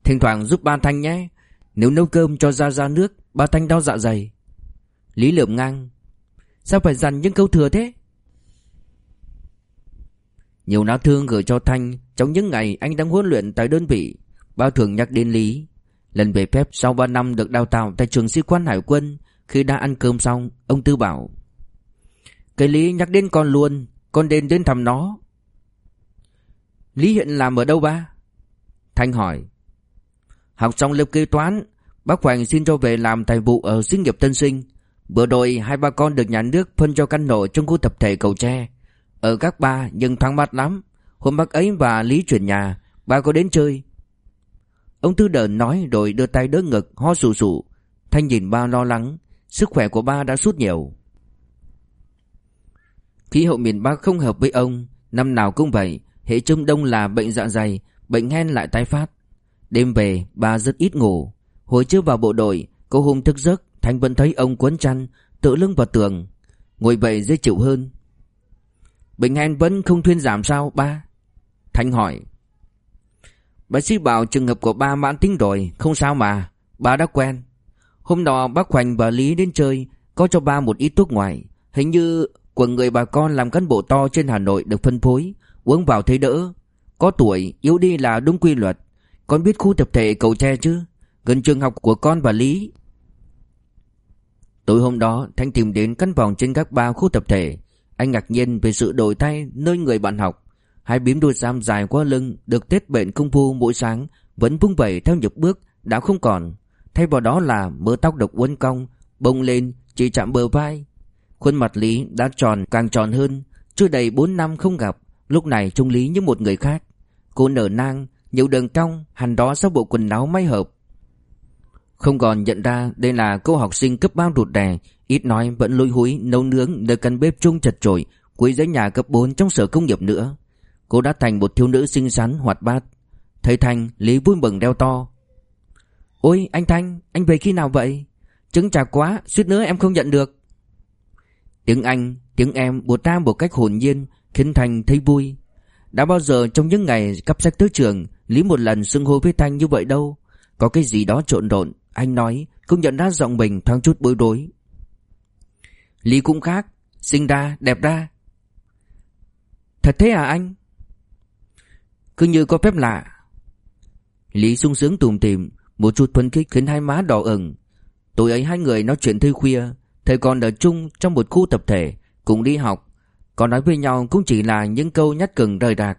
Thỉnh thoảng giúp ba Thanh nhé. Nếu nấu cơm cho ra ra nước Ba Thanh đau dạ dày. Lý lượm ngang Sao phải dằn những câu thừa thế? Nhiều lá thương gửi cho Thanh Trong những ngày anh đang huấn luyện tại đơn vị. Ba thường nhắc đến Lý Lần về phép sau 3 năm được đào tạo Tại trường sĩ quan hải quân Khi đã ăn cơm xong Ông Tư bảo cái Lý nhắc đến con luôn, Con nên đến thăm nó. Lý hiện làm ở đâu ba? Thanh hỏi. Học xong lớp kế toán, Bác Hoàng xin cho về làm tài vụ ở xí nghiệp tân sinh. Bữa đội hai ba con được nhà nước phân cho căn hộ trong khu tập thể cầu tre. Ở các ba nhưng thoáng mát lắm. Hôm bác ấy và Lý chuyển nhà, Ba có đến chơi. Ông Tư Đờn nói rồi đưa tay đỡ ngực, ho sù sụ Thanh nhìn ba lo lắng, Sức khỏe của ba đã sút nhiều. Khí hậu miền Bắc không hợp với ông, Năm nào cũng vậy, Hệ trung đông là bệnh dạ dày, Bệnh hen lại tái phát. Đêm về, bà rất ít ngủ. Hồi trước vào bộ đội, Có hôm thức giấc, Thanh vẫn thấy ông quấn chăn, Tự lưng vào tường, Ngồi vậy dễ chịu hơn. Bệnh hen vẫn không thuyên giảm sao, ba? Thanh hỏi. Bác sĩ bảo trường hợp của ba mãn tính rồi, Không sao mà, Ba đã quen. Hôm đó bác Hoành và Lý đến chơi, Có cho ba một ít thuốc ngoài, Hình như của người bà con làm cán bộ to trên Hà Nội được phân phối, uống vào thấy đỡ. Có tuổi, yếu đi là đúng quy luật. Con biết khu tập thể cầu tre chứ? Gần trường học của con và Lý Tối hôm đó Thanh tìm đến căn phòng trên các ba khu tập thể Anh ngạc nhiên về sự đổi thay nơi người bạn học Hai bím đuôi sam dài qua lưng Được tết bệnh công phu mỗi sáng Vẫn vung vẩy theo nhịp bước Đã không còn Thay vào đó là mớ tóc độc uốn cong Bông lên chỉ chạm bờ vai Khuôn mặt Lý đã tròn càng tròn hơn. Chưa đầy 4 năm không gặp, Lúc này trông Lý như một người khác. Cô nở nang Nhiều đường cong Hẳn đó sau bộ quần áo may hợp. Không còn nhận ra đây là cô học sinh cấp 3 rụt đè Ít nói vẫn lôi húi, nấu nướng Nơi căn bếp chung chật chội, Cuối giấy nhà cấp 4 trong sở công nghiệp nữa. Cô đã thành một thiếu nữ xinh xắn, hoạt bát. Thấy Thanh, Lý vui mừng đeo to. Ôi, anh Thanh, Anh về khi nào vậy? Trứng trà quá, suýt nữa em không nhận được. Tiếng anh, Tiếng em buột ra một cách hồn nhiên, Khiến Thanh thấy vui. Đã bao giờ trong những ngày cấp sách tới trường, Lý một lần xưng hô với Thanh như vậy đâu? Có cái gì đó trộn rộn Anh nói, cũng nhận ra giọng mình thoáng chút bối rối. Lý cũng khác, Xinh ra đẹp ra Thật thế à anh? Cứ như có phép lạ. Lý sung sướng tùm tìm, Một chút phấn khích khiến hai má đỏ ửng. Tối ấy hai người nói chuyện thư khuya Thầy còn ở chung trong một khu tập thể, Cùng đi học. Còn nói với nhau cũng chỉ là những câu nhát cừng rời rạc.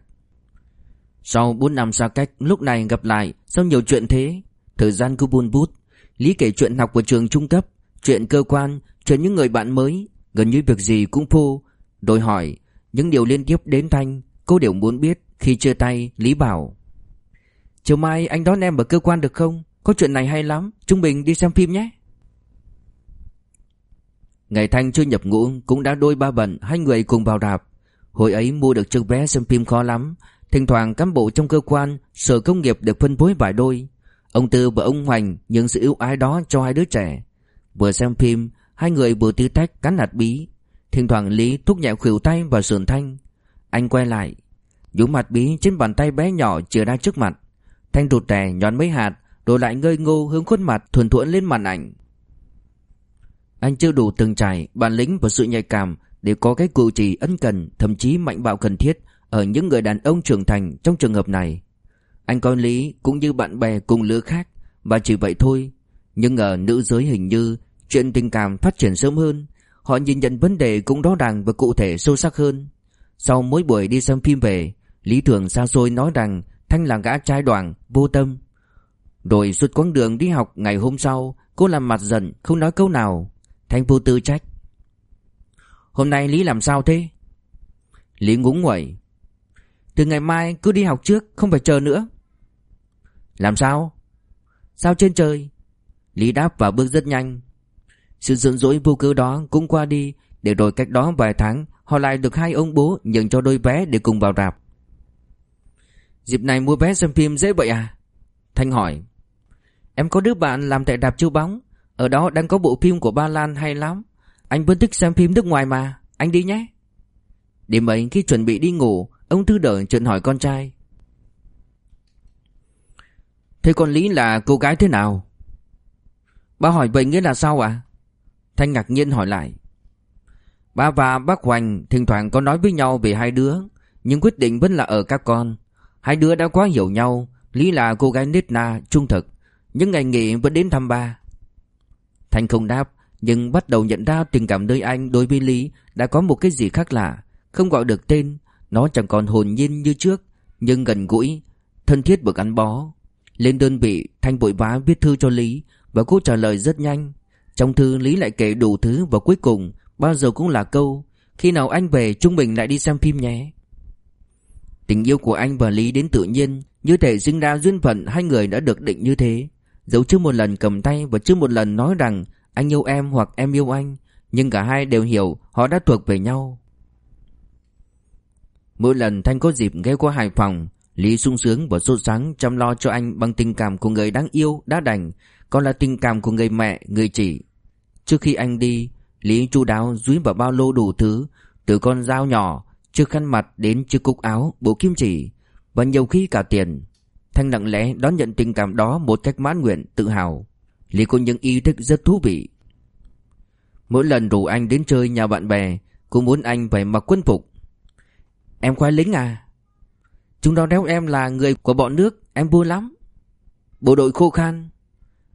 Sau 4 năm xa cách, Lúc này gặp lại, sau nhiều chuyện thế, Thời gian cứ buôn bút. Lý kể chuyện học của trường trung cấp, Chuyện cơ quan, Chuyện những người bạn mới, Gần như việc gì cũng phô. Đòi hỏi, Những điều liên tiếp đến Thanh, Cô đều muốn biết Khi chia tay Lý bảo. Chiều mai anh đón em ở cơ quan được không? Có chuyện này hay lắm Chúng mình đi xem phim nhé. Ngày Thanh chưa nhập ngũ cũng đã đôi ba bận hai người cùng vào đạp. Hồi ấy mua được chiếc vé xem phim khó lắm. Thỉnh thoảng cán bộ trong cơ quan, sở công nghiệp được phân phối vài đôi. Ông Tư và ông Hoành những sự ưu ái đó cho hai đứa trẻ. Vừa xem phim, hai người vừa tư tách cắn hạt bí. Thỉnh thoảng Lý thúc nhẹ khuỷu tay vào sườn Thanh. Anh quay lại. Dũng mặt bí trên bàn tay bé nhỏ chừa ra trước mặt. Thanh rụt rè nhón mấy hạt, rồi lại ngơi ngô hướng khuôn mặt thuần thuẫn lên màn ảnh. Anh chưa đủ từng trải, bản lĩnh và sự nhạy cảm để có cái cử chỉ ân cần, thậm chí mạnh bạo cần thiết ở những người đàn ông trưởng thành trong trường hợp này. Anh coi Lý cũng như bạn bè cùng lứa khác và chỉ vậy thôi. Nhưng ở nữ giới hình như chuyện tình cảm phát triển sớm hơn, họ nhìn nhận vấn đề cũng rõ ràng và cụ thể sâu sắc hơn. Sau mỗi buổi đi xem phim về, Lý Thường xa xôi nói rằng Thanh là gã trai đoàn, vô tâm. Rồi suốt quãng đường đi học ngày hôm sau, cô làm mặt giận, không nói câu nào. Thanh vô tư trách. Hôm nay Lý làm sao thế? Lý ngúng nguẩy. Từ ngày mai cứ đi học trước, Không phải chờ nữa. Làm sao? Sao trên trời? Lý đáp và bước rất nhanh. Sự giận dỗi vô cớ đó cũng qua đi, Để rồi cách đó vài tháng, Họ lại được hai ông bố nhận cho đôi vé để cùng vào rạp. Dịp này mua vé xem phim dễ vậy à? Thanh hỏi. Em có đứa bạn làm tại đạp chiếu bóng ở đó đang có bộ phim của Ba Lan hay lắm. Anh vẫn thích xem phim nước ngoài mà. Anh đi nhé. Đêm ấy khi chuẩn bị đi ngủ Ông Thư Đợi chuyện hỏi con trai. Thế con Lý là cô gái thế nào? Ba hỏi vậy nghĩa là sao ạ? À? Thanh ngạc nhiên hỏi lại. Ba và bác Hoành thỉnh thoảng có nói với nhau về hai đứa Nhưng quyết định vẫn là ở các con. Hai đứa đã quá hiểu nhau. Lý là cô gái nết na, trung thực. Những ngày nghỉ vẫn đến thăm ba. Thanh không đáp, Nhưng bắt đầu nhận ra tình cảm nơi anh đối với Lý Đã có một cái gì khác lạ. Không gọi được tên, Nó chẳng còn hồn nhiên như trước, Nhưng gần gũi, Thân thiết và gắn bó. Lên đơn vị, Thanh vội vã viết thư cho Lý, Và cô trả lời rất nhanh. Trong thư, Lý lại kể đủ thứ Và cuối cùng, Bao giờ cũng là câu, Khi nào anh về, chúng mình lại đi xem phim nhé. Tình yêu của anh và Lý đến tự nhiên, Như thể sinh ra duyên phận Hai người đã được định như thế. Dẫu chưa một lần cầm tay và chưa một lần nói rằng anh yêu em hoặc em yêu anh, nhưng cả hai đều hiểu họ đã thuộc về nhau. Mỗi lần Thanh có dịp ghé qua Hải Phòng, Lý sung sướng và sốt sáng chăm lo cho anh bằng tình cảm của người đáng yêu, đã đành, còn là tình cảm của người mẹ, người chị. Trước khi anh đi, Lý chu đáo dúi vào bao lô đủ thứ, từ con dao nhỏ, chiếc khăn mặt đến chiếc cúc áo, bộ kim chỉ, và nhiều khi cả tiền. Thanh lặng lẽ đón nhận tình cảm đó một cách mãn nguyện, tự hào. Lý có những ý thức rất thú vị. Mỗi lần rủ anh đến chơi nhà bạn bè, cô muốn anh phải mặc quân phục. Em khoái lính à? Chúng nó đéo em là người của bọn nước, em vui lắm. Bộ đội khô khan.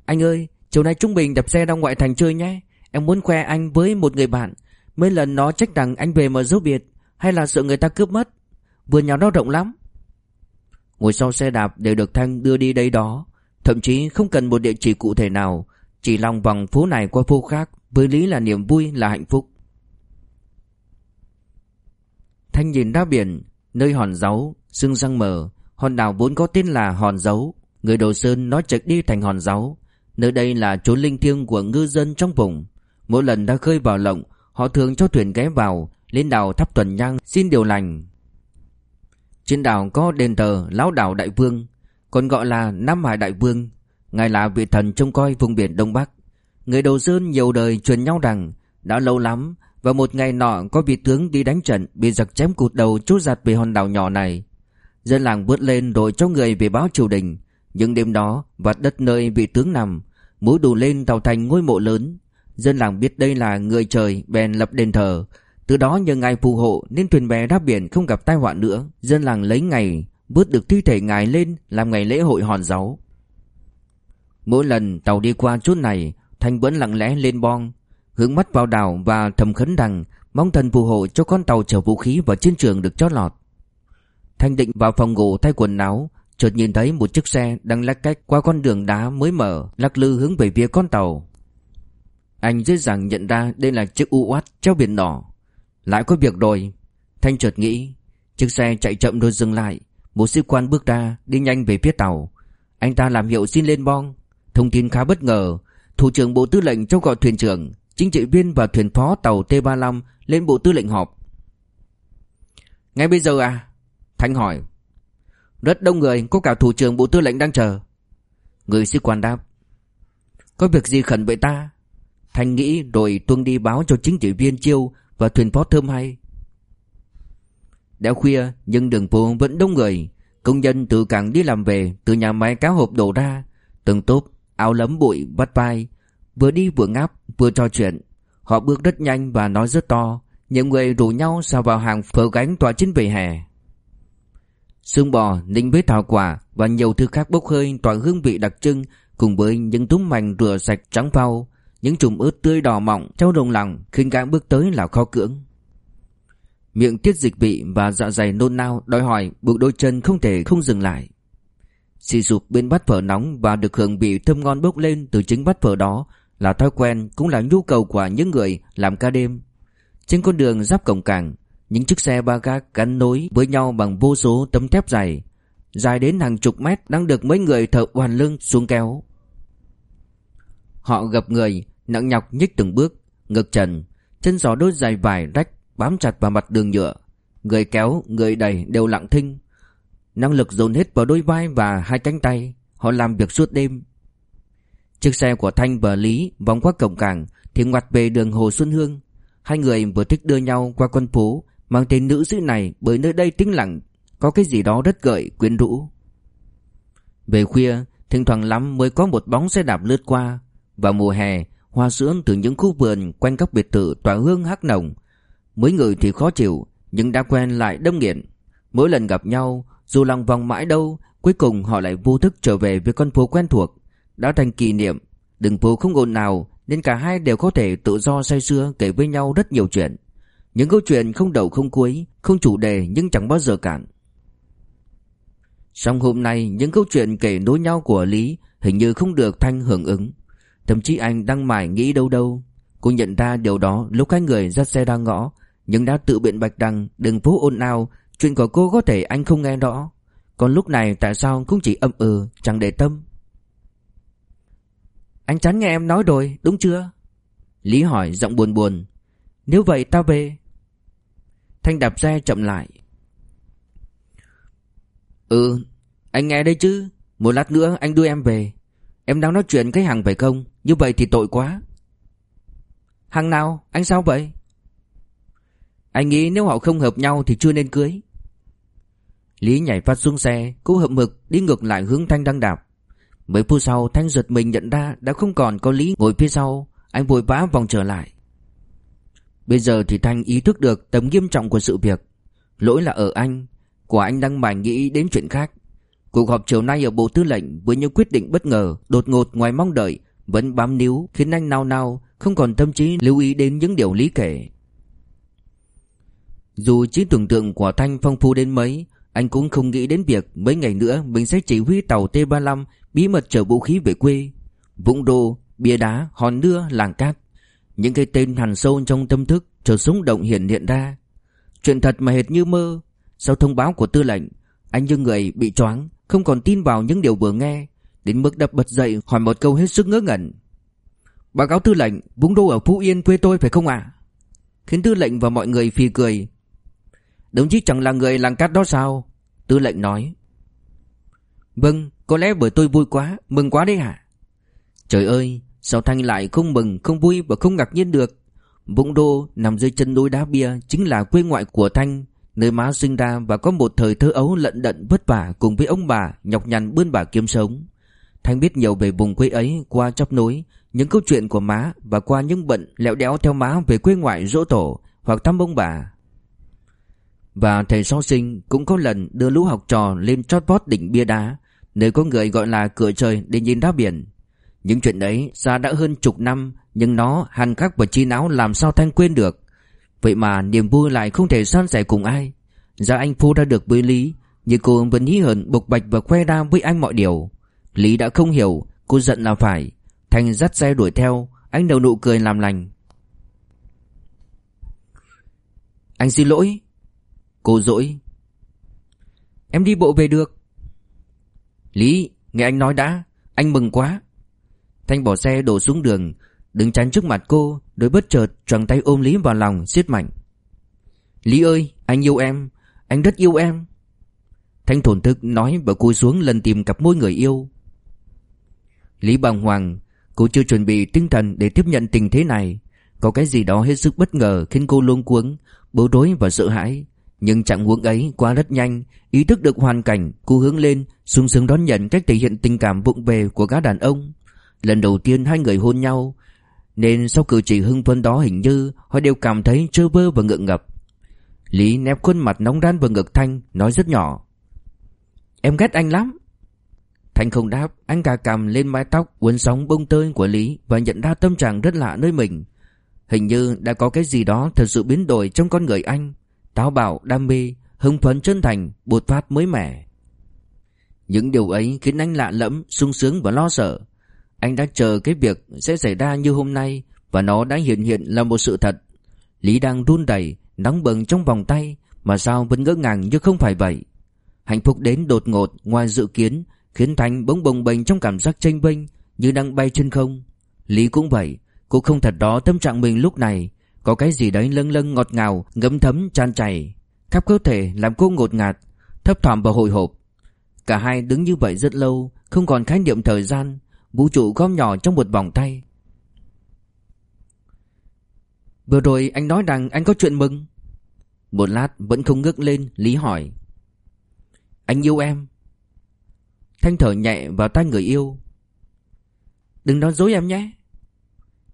Anh ơi Chiều nay chúng mình đập xe ra ngoại thành chơi nhé Em muốn khoe anh với một người bạn Mấy lần nó trách rằng anh về mà dấu biệt Hay là sợ người ta cướp mất Vườn nhà nó rộng lắm Ngồi sau xe đạp đều được Thanh đưa đi đây đó. Thậm chí không cần một địa chỉ cụ thể nào, Chỉ lòng vòng phố này qua phố khác, Với lý là niềm vui, là hạnh phúc. Thanh nhìn đá biển, Nơi hòn dấu Sưng răng mờ. Hòn đảo vốn có tên là hòn dấu Người đồ sơn nói chệch đi thành hòn dấu Nơi đây là chốn linh thiêng của ngư dân trong vùng. Mỗi lần đã khơi vào lộng, Họ thường cho thuyền ghé vào, Lên đảo thắp tuần nhang, xin điều lành. Trên đảo có đền thờ Lão đảo Đại Vương, Còn gọi là Nam Hải Đại Vương. Ngài là vị thần trông coi vùng biển Đông Bắc. Người đầu sơn nhiều đời truyền nhau rằng Đã lâu lắm Và một ngày nọ có vị tướng đi đánh trận, Bị giặc chém cụt đầu trút giặt về hòn đảo nhỏ này. Dân làng bước lên rồi cho người về báo triều đình. Nhưng đêm đó Vạt đất nơi vị tướng nằm Mũi đủ lên tạo thành ngôi mộ lớn. Dân làng biết đây là người trời, bèn lập đền thờ từ đó nhờ ngài phù hộ Nên thuyền bè ra biển không gặp tai họa nữa. Dân làng lấy ngày Bước được thi thể ngài lên, Làm ngày lễ hội hòn giáo Mỗi lần tàu đi qua chốt này, Thanh vẫn lặng lẽ lên bong, Hướng mắt vào đảo và thầm khấn rằng Mong thần phù hộ cho con tàu chở vũ khí và chiến trường được chót lọt. Thanh định vào phòng ngủ thay quần áo, Chợt nhìn thấy một chiếc xe đang lách cách qua con đường đá mới mở, Lắc lư hướng về phía con tàu. Anh dễ dàng nhận ra đây là chiếc u oát treo biển đỏ. Lại có việc rồi Thanh chợt nghĩ, Chiếc xe chạy chậm rồi dừng lại. Một sĩ quan bước ra, đi nhanh về phía tàu. Anh ta làm hiệu xin lên bong. Thông tin khá bất ngờ. Thủ trưởng Bộ Tư lệnh cho gọi thuyền trưởng, Chính trị viên và thuyền phó tàu T-35 lên Bộ Tư lệnh họp. Ngay bây giờ à? Thanh hỏi. Rất đông người, Có cả thủ trưởng Bộ Tư lệnh đang chờ. Người sĩ quan đáp. Có việc gì khẩn vậy ta? Thanh nghĩ rồi tuông đi báo cho chính trị viên Chiêu và thuyền phó Thơm hay. Đã khuya nhưng đường phố vẫn đông người. Công nhân từ cảng đi làm về Từ nhà máy cá hộp đổ ra. Từng tốp áo lấm bụi vắt vai. Vừa đi vừa ngáp vừa trò chuyện. Họ bước rất nhanh và nói rất to. Những người rủ nhau xào vào hàng phở gánh tỏa trên vỉa hè. Xương bò, ninh với thảo quả Và nhiều thứ khác bốc hơi tỏa hương vị đặc trưng Cùng với những túm mảnh rửa sạch trắng phao. Những chùm ướt tươi đỏ mọng Trao đồng lòng khiến gã bước tới là khó cưỡng Miệng tiết dịch vị và dạ dày nôn nao Đòi hỏi buộc đôi chân không thể không dừng lại Xì sụp bên bát phở nóng và được hưởng vị thơm ngon bốc lên từ chính bát phở đó là thói quen cũng là nhu cầu của những người làm ca đêm. Trên con đường giáp cổng cảng, những chiếc xe ba gác gắn nối với nhau bằng vô số tấm thép dày, dài đến hàng chục mét đang được mấy người thợ hoàn lưng xuống kéo. Họ gặp người, nặng nhọc nhích từng bước, ngực trần, chân giò đôi dài vải rách bám chặt vào mặt đường nhựa. Người kéo, người đẩy đều lặng thinh, Năng lực dồn hết vào đôi vai và hai cánh tay Họ làm việc suốt đêm. Chiếc xe của Thanh và Lý vòng qua cổng cảng Thì ngoặt về đường Hồ Xuân Hương. Hai người vừa thích đưa nhau qua con phố Mang tên nữ sĩ này bởi nơi đây tĩnh lặng Có cái gì đó rất gợi quyến rũ. Về khuya Thỉnh thoảng lắm mới có một bóng xe đạp lướt qua. Vào mùa hè, Hoa sữa từ những khu vườn quanh các biệt thự tỏa hương hắc nồng. Mấy người thì khó chịu, Nhưng đã quen lại đông nghiện Mỗi lần gặp nhau, dù lòng vòng mãi đâu, Cuối cùng họ lại vô thức trở về với con phố quen thuộc. Đã thành kỷ niệm, Đường phố không ồn nào Nên cả hai đều có thể tự do say sưa kể với nhau rất nhiều chuyện. Những câu chuyện không đầu không cuối, Không chủ đề nhưng chẳng bao giờ cạn. Song hôm nay, những câu chuyện kể nối nhau của Lý Hình như không được Thanh hưởng ứng. Thậm chí anh đang mải nghĩ đâu đâu. Cô nhận ra điều đó lúc hai người ra xe ra ngõ, Nhưng đã tự biện bạch rằng đường phố ồn ào, Chuyện của cô có thể anh không nghe rõ. Còn lúc này tại sao cũng chỉ âm ừ Chẳng để tâm? Anh chán nghe em nói rồi, đúng chưa? Lý hỏi giọng buồn buồn. Nếu vậy tao về. Thanh đạp xe chậm lại. Ừ Anh nghe đây chứ. Một lát nữa anh đưa em về. Em đang nói chuyện cái hàng phải không? Như vậy thì tội quá. Hàng nào? Anh sao vậy? Anh nghĩ nếu họ không hợp nhau thì chưa nên cưới. Lý nhảy phát xuống xe Cố hậm mực đi ngược lại hướng Thanh đang đạp. Mấy phút sau, Thanh giật mình nhận ra Đã không còn có Lý ngồi phía sau. Anh vội vã vòng trở lại. Bây giờ thì Thanh ý thức được tầm nghiêm trọng của sự việc. Lỗi là ở anh, Của anh đang mải nghĩ đến chuyện khác. Cuộc họp chiều nay ở Bộ Tư lệnh với những quyết định bất ngờ, đột ngột ngoài mong đợi, vẫn bám níu khiến anh nao nao, không còn tâm trí lưu ý đến những điều lý kể. Dù trí tưởng tượng của Thanh phong phú đến mấy, anh cũng không nghĩ đến việc mấy ngày nữa mình sẽ chỉ huy tàu T-35 bí mật chở vũ khí về quê. Vũng Đô, Bia Đá, Hòn Đưa, Làng Cát. Những cái tên hằn sâu trong tâm thức trở sống động hiện hiện ra. Chuyện thật mà hệt như mơ. Sau thông báo của tư lệnh, anh như người bị choáng, không còn tin vào những điều vừa nghe, đến mức đập bật dậy hỏi một câu hết sức ngớ ngẩn. Báo cáo tư lệnh, Vũng Đô ở Phú Yên quê tôi phải không ạ? Khiến tư lệnh và mọi người phì cười. Đồng chí chẳng là người làng cát đó sao? Tư lệnh nói. Vâng, có lẽ bởi tôi vui quá, mừng quá đấy hả? Trời ơi, sao Thanh lại không mừng, không vui và không ngạc nhiên được? Vũng Đô nằm dưới chân núi đá bia chính là quê ngoại của Thanh, nơi má sinh ra và có một thời thơ ấu lận đận vất vả cùng với ông bà nhọc nhằn bươn bà kiếm sống. Thanh biết nhiều về vùng quê ấy qua chắp nối, những câu chuyện của má và qua những bận lẹo đéo theo má về quê ngoại dỗ tổ hoặc thăm ông bà. Và thầy so sinh cũng có lần đưa lũ học trò lên chót vót đỉnh bia đá, nơi có người gọi là cửa trời để nhìn đá biển. Những chuyện đấy xa đã hơn chục năm nhưng nó hằn khắc vào trí não làm sao Thanh quên được. Vậy mà niềm vui lại không thể san sẻ cùng ai. Giờ anh Phu ra được với Lý, nhưng cô vẫn hí hận bộc bạch và khoe ra với anh mọi điều. Lý đã không hiểu, cô giận là phải. Thanh dắt xe đuổi theo, anh đầu nụ cười làm lành. Anh xin lỗi, Cô dỗi Em đi bộ về được Lý nghe anh nói đã Anh mừng quá Thanh bỏ xe đổ xuống đường Đứng chắn trước mặt cô Đối bất chợt, choàng tay ôm Lý vào lòng, siết mạnh. Lý ơi, anh yêu em. Anh rất yêu em. Thanh thổn thức nói và cúi xuống lần tìm cặp môi người yêu. Lý bàng hoàng, Cô chưa chuẩn bị tinh thần để tiếp nhận tình thế này. Có cái gì đó hết sức bất ngờ Khiến cô luống cuống, Bối rối và sợ hãi. Nhưng trạng huống ấy qua rất nhanh, Ý thức được hoàn cảnh, Cô hướng lên, sung sướng đón nhận cách thể hiện tình cảm vụng về của gã đàn ông. Lần đầu tiên hai người hôn nhau nên sau cử chỉ hưng phấn đó hình như Họ đều cảm thấy trơ vơ và ngượng ngập. Lý nép khuôn mặt nóng ran vào ngực Thanh Nói rất nhỏ. Em ghét anh lắm. Thanh không đáp Anh cà cầm lên mái tóc Uốn sóng bông tơi của Lý Và nhận ra tâm trạng rất lạ nơi mình. Hình như đã có cái gì đó thật sự biến đổi trong con người anh. Táo bạo, đam mê, hưng phấn chân thành, bột phát mới mẻ. Những điều ấy khiến anh lạ lẫm, sung sướng và lo sợ. Anh đã chờ cái việc sẽ xảy ra như hôm nay và nó đã hiện hiện là một sự thật. Lý đang run đầy, nóng bừng trong vòng tay mà sao vẫn ngỡ ngàng như không phải vậy. Hạnh phúc đến đột ngột ngoài dự kiến khiến Thanh bỗng bồng bềnh trong cảm giác tranh vinh như đang bay trên không. Lý cũng vậy, cô không thật đó tâm trạng mình lúc này có cái gì đấy lâng lâng ngọt ngào Ngấm thấm tràn chảy Khắp cơ thể làm cô ngột ngạt Thấp thỏm và hồi hộp Cả hai đứng như vậy rất lâu Không còn khái niệm thời gian Vũ trụ gom nhỏ trong một vòng tay. Vừa rồi anh nói rằng anh có chuyện mừng. Một lát vẫn không ngước lên, Lý hỏi. Anh yêu em. Thanh thở nhẹ vào tay người yêu. Đừng nói dối em nhé.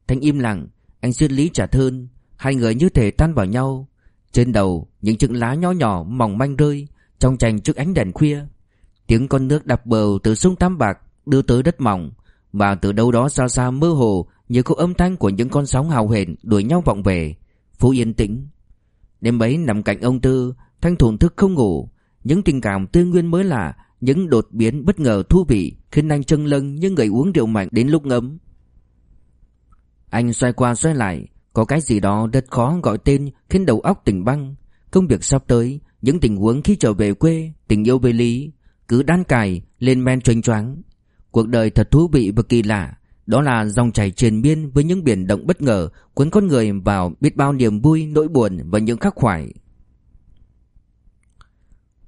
Thanh im lặng, Anh xuyên Lý trả thơn. Hai người như thể tan vào nhau. Trên đầu, những chữ lá nhỏ nhỏ mỏng manh rơi Trong trành trước ánh đèn khuya. Tiếng con nước đập bờ từ sông Tam Bạc Đưa tới đất mỏng. Và từ đâu đó xa xa mơ hồ Như có âm thanh của những con sóng hào hển Đuổi nhau vọng về Phú yên tĩnh Đêm ấy nằm cạnh ông Tư Thanh thổn thức không ngủ Những tình cảm tư nguyên mới lạ Những đột biến bất ngờ thú vị Khiến anh chân lưng như người uống rượu mạnh đến lúc ngấm Anh xoay qua xoay lại có cái gì đó rất khó gọi tên khiến đầu óc tỉnh băng. Công việc sắp tới, những tình huống khi trở về quê, tình yêu với Lý, cứ đan cài lên men choanh choáng. Cuộc đời thật thú vị và kỳ lạ, đó là dòng chảy triền miên với những biển động bất ngờ cuốn con người vào biết bao niềm vui, nỗi buồn và những khắc khoải.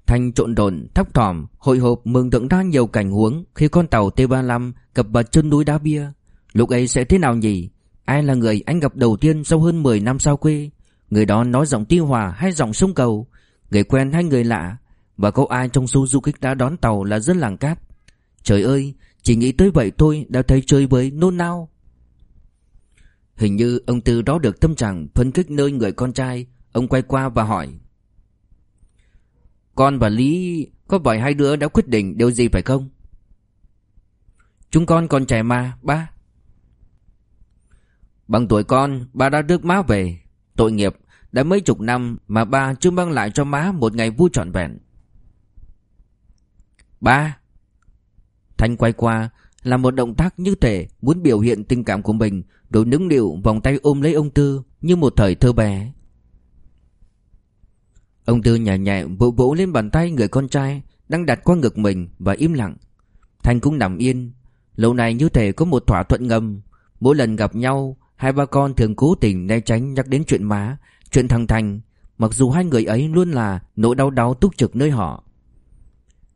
Thanh trộn đồn, thóc thỏm, hồi hộp mừng tượng ra nhiều cảnh huống khi con tàu T-35 cập vào chân núi đá bia. Lúc ấy sẽ thế nào nhỉ? Ai là người anh gặp đầu tiên sau hơn 10 năm xa quê Người đó nói giọng tiêu hòa hay giọng sông cầu Người quen hay người lạ Và có ai trong số du khách đã đón tàu là dân làng cát Trời ơi chỉ nghĩ tới vậy thôi, đã thấy chơi với nôn nao. Hình như ông Tư đó được tâm trạng phấn khích nơi người con trai, Ông quay qua và hỏi. Con và Lý, Có phải hai đứa đã quyết định điều gì phải không? Chúng con còn trẻ mà, ba. Bằng tuổi con, Ba đã rước má về. Tội nghiệp, Đã mấy chục năm Mà ba chưa mang lại cho má một ngày vui trọn vẹn. Ba. Thanh quay qua Làm một động tác như thể Muốn biểu hiện tình cảm của mình Đối nứng điệu vòng tay ôm lấy ông Tư Như một thời thơ bé. Ông Tư nhẹ nhẹ vỗ vỗ lên bàn tay người con trai Đang đặt qua ngực mình Và im lặng. Thanh cũng nằm yên. Lâu nay như thể có một thỏa thuận ngầm. Mỗi lần gặp nhau, Hai ba con thường cố tình né tránh nhắc đến chuyện má, Chuyện thằng Thành, Mặc dù hai người ấy luôn là nỗi đau đau túc trực nơi họ.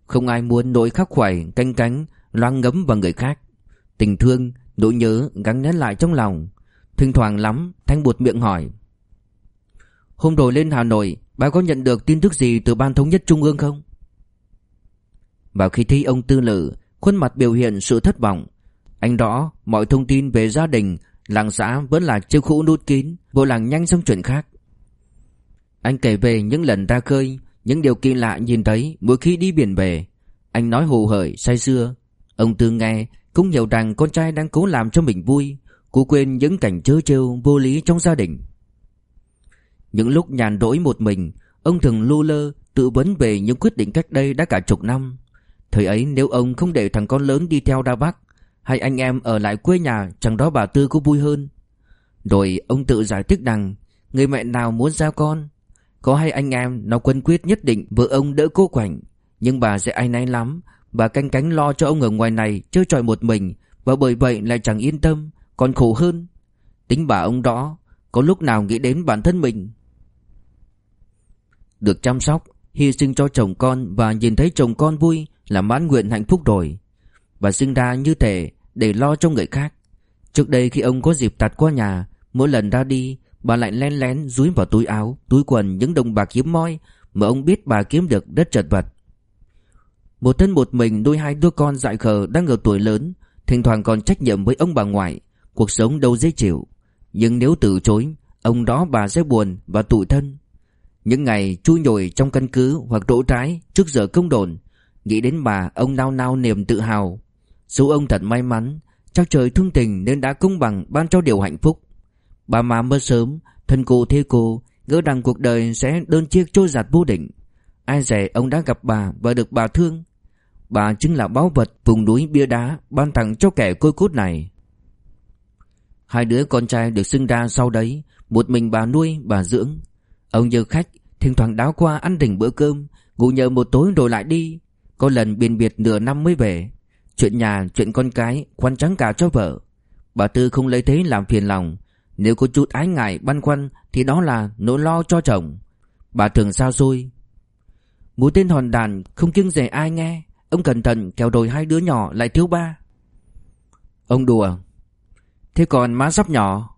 Không ai muốn nỗi khắc khoải, canh cánh loáng ngấm vào người khác. Tình thương, nỗi nhớ gắn nén lại trong lòng. Thỉnh thoảng lắm Thanh buột miệng hỏi. Hôm rồi lên Hà Nội Bà có nhận được tin tức gì từ Ban Thống nhất Trung ương không? Vào khi thi ông Tư Lử Khuôn mặt biểu hiện sự thất vọng. Anh rõ mọi thông tin về gia đình Làng xã vẫn là chiêu khũ nút kín bộ làng nhanh sang chuyện khác. Anh kể về những lần ra khơi Những điều kỳ lạ nhìn thấy Mỗi khi đi biển về Anh nói hồ hởi say sưa. Ông Tư nghe, cũng hiểu rằng con trai đang cố làm cho mình vui Cố quên những cảnh trớ trêu, vô lý trong gia đình. Những lúc nhàn rỗi một mình, Ông thường lu lơ, tự vấn về những quyết định cách đây đã cả chục năm. Thời ấy, nếu ông không để thằng con lớn đi theo Đa Bắc Hay anh em ở lại quê nhà, chẳng đó bà Tư có vui hơn. Rồi ông tự giải thích rằng, Người mẹ nào muốn giao con? Có hai anh em, nó quân quyết nhất định vợ ông đỡ cô quạnh, Nhưng bà sẽ ai nấy lắm Bà canh cánh lo cho ông ở ngoài này Chơi tròi một mình. Và bởi vậy lại chẳng yên tâm, Còn khổ hơn. Tính bà ông đó, Có lúc nào nghĩ đến bản thân mình? Được chăm sóc, Hy sinh cho chồng con Và nhìn thấy chồng con vui Là mãn nguyện hạnh phúc rồi. Bà sinh ra như thể để lo cho người khác. Trước đây khi ông có dịp tạt qua nhà, Mỗi lần ra đi, Bà lại len lén dúi vào túi áo, Túi quần những đồng bạc hiếm moi Mà ông biết bà kiếm được rất chật vật một thân một mình nuôi hai đứa con dại khờ đang ở tuổi lớn, Thỉnh thoảng còn trách nhiệm với ông bà ngoại, Cuộc sống đâu dễ chịu. Nhưng nếu từ chối, Ông đó bà sẽ buồn và tủi thân. Những ngày chui nhồi trong căn cứ Hoặc đỗ trái trước giờ công đồn, Nghĩ đến bà, ông nao nao niềm tự hào. Số ông thật may mắn, Chắc trời thương tình nên đã công bằng ban cho điều hạnh phúc. Bà mà mơ sớm, Thân cô thế cô, Ngỡ rằng cuộc đời sẽ đơn chiếc trôi giặt vô định. Ai dè ông đã gặp bà và được bà thương Bà chính là báu vật vùng núi bia đá ban tặng cho kẻ côi cút này. Hai đứa con trai được sinh ra sau đấy, một mình bà nuôi, bà dưỡng. Ông nhờ khách, thỉnh thoảng đáo qua ăn đỉnh bữa cơm, ngủ nhờ một tối rồi lại đi. Có lần biên biệt nửa năm mới về. Chuyện nhà, chuyện con cái, quan trắng cả cho vợ. Bà Tư không lấy thế làm phiền lòng. Nếu có chút ái ngại băn khoăn thì đó là nỗi lo cho chồng. Bà thường sao xui. Mũi tên hòn đàn không kiêng dè ai nghe. Ông cẩn thận kéo đồi hai đứa nhỏ lại thiếu ba. Ông đùa, Thế còn má sắp nhỏ,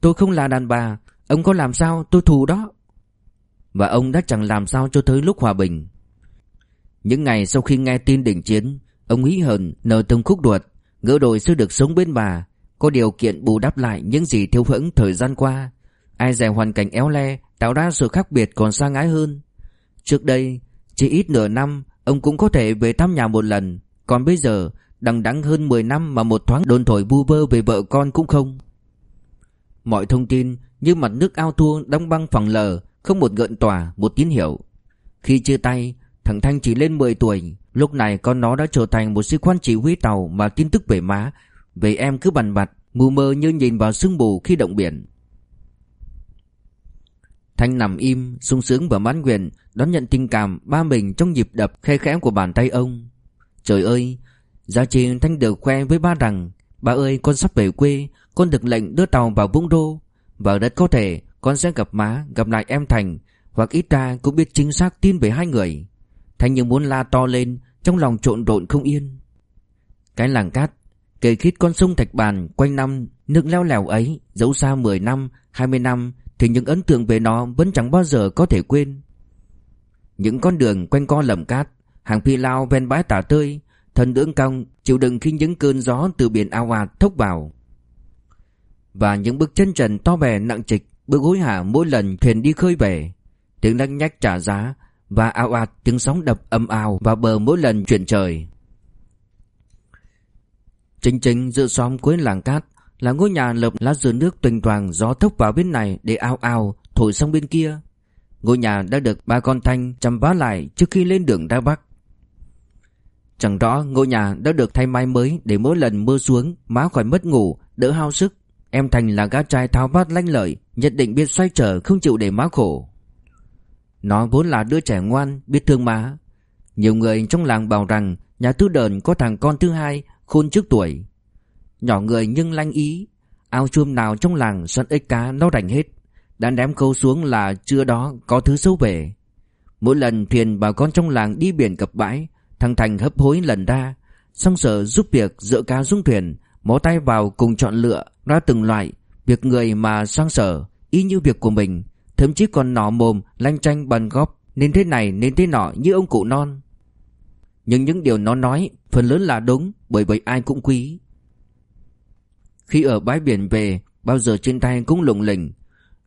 Tôi không là đàn bà, Ông có làm sao tôi thù đó? Và ông đã chẳng làm sao cho tới lúc hòa bình. Những ngày sau khi nghe tin đỉnh chiến, Ông hí hờn nở từng khúc ruột Ngỡ đồi sẽ được sống bên bà, Có điều kiện bù đắp lại những gì thiếu hững thời gian qua, Ai dè hoàn cảnh éo le, Tạo ra sự khác biệt còn xa ngái hơn. Trước đây, Chỉ ít nửa năm Ông cũng có thể về thăm nhà một lần. Còn bây giờ đằng đẵng hơn 10 năm Mà một thoáng đồn thổi bu vơ về vợ con cũng không. Mọi thông tin như mặt nước ao thua đóng băng phẳng lờ Không một gợn tỏa, một tín hiệu. Khi chia tay Thằng Thanh chỉ lên 10 tuổi. Lúc này con nó đã trở thành một sĩ quan chỉ huy tàu Mà tin tức về má Về em cứ bằn bặt Mù mơ như nhìn vào sương mù khi động biển. Thanh nằm im, sung sướng và mãn nguyện đón nhận tình cảm ba mình trong nhịp đập khe khẽ của bàn tay ông. Trời ơi, Gia Trì Thanh được khoe với ba rằng Ba ơi con sắp về quê Con được lệnh đưa tàu vào Vũng Đô Và rất có thể con sẽ gặp má Gặp lại em Thành Hoặc ít ra cũng biết chính xác tin về hai người. Thanh như muốn la to lên Trong lòng trộn rộn không yên. Cái làng cát Kể khít con sông Thạch Bàn Quanh năm nước leo lèo ấy Dẫu xa 10 năm 20 năm thì những ấn tượng về nó vẫn chẳng bao giờ có thể quên. Những con đường quanh co lầm cát, hàng phi lao ven bãi tả tơi, thân dưỡng cong chịu đựng khi những cơn gió từ biển ao ạt thốc vào. Và những bước chân trần to bè nặng trịch, bước hối hả mỗi lần thuyền đi khơi về, tiếng lách nhách trả giá Và ao ạt tiếng sóng đập âm ào vào bờ mỗi lần chuyển trời Chính chính giữa xóm cuối làng cát là ngôi nhà lợp lá dừa nước tuỳnh toàn Gió thốc vào bên này để ao ao Thổi sang bên kia. Ngôi nhà đã được ba con Thanh chăm vá lại Trước khi lên đường ra Bắc. Chẳng rõ ngôi nhà đã được thay mái mới Để mỗi lần mưa xuống Má khỏi mất ngủ, đỡ hao sức. Em Thành là gã trai tháo vát lanh lợi Nhất định biết xoay trở không chịu để má khổ. Nó vốn là đứa trẻ ngoan Biết thương má. Nhiều người trong làng bảo rằng Nhà tư đờn có thằng con thứ hai Khôn trước tuổi. Nhỏ người nhưng lanh ý. Ao chuông nào trong làng săn ếch cá nó rảnh hết. Đã ném câu xuống là trưa đó có thứ xấu về. Mỗi lần thuyền bà con trong làng đi biển cập bãi, Thằng Thành hấp hối lần ra. Xong sở giúp việc dựa cá xuống thuyền, Mó tay vào cùng chọn lựa, ra từng loại. Việc người mà sang sở Y như việc của mình. Thậm chí còn nỏ mồm, lanh tranh bàn góp. Nên thế này, nên thế nọ, như ông cụ non. Nhưng những điều nó nói, Phần lớn là đúng, Bởi vậy ai cũng quý. Khi ở bãi biển về, Bao giờ trên tay cũng lủng lỉnh.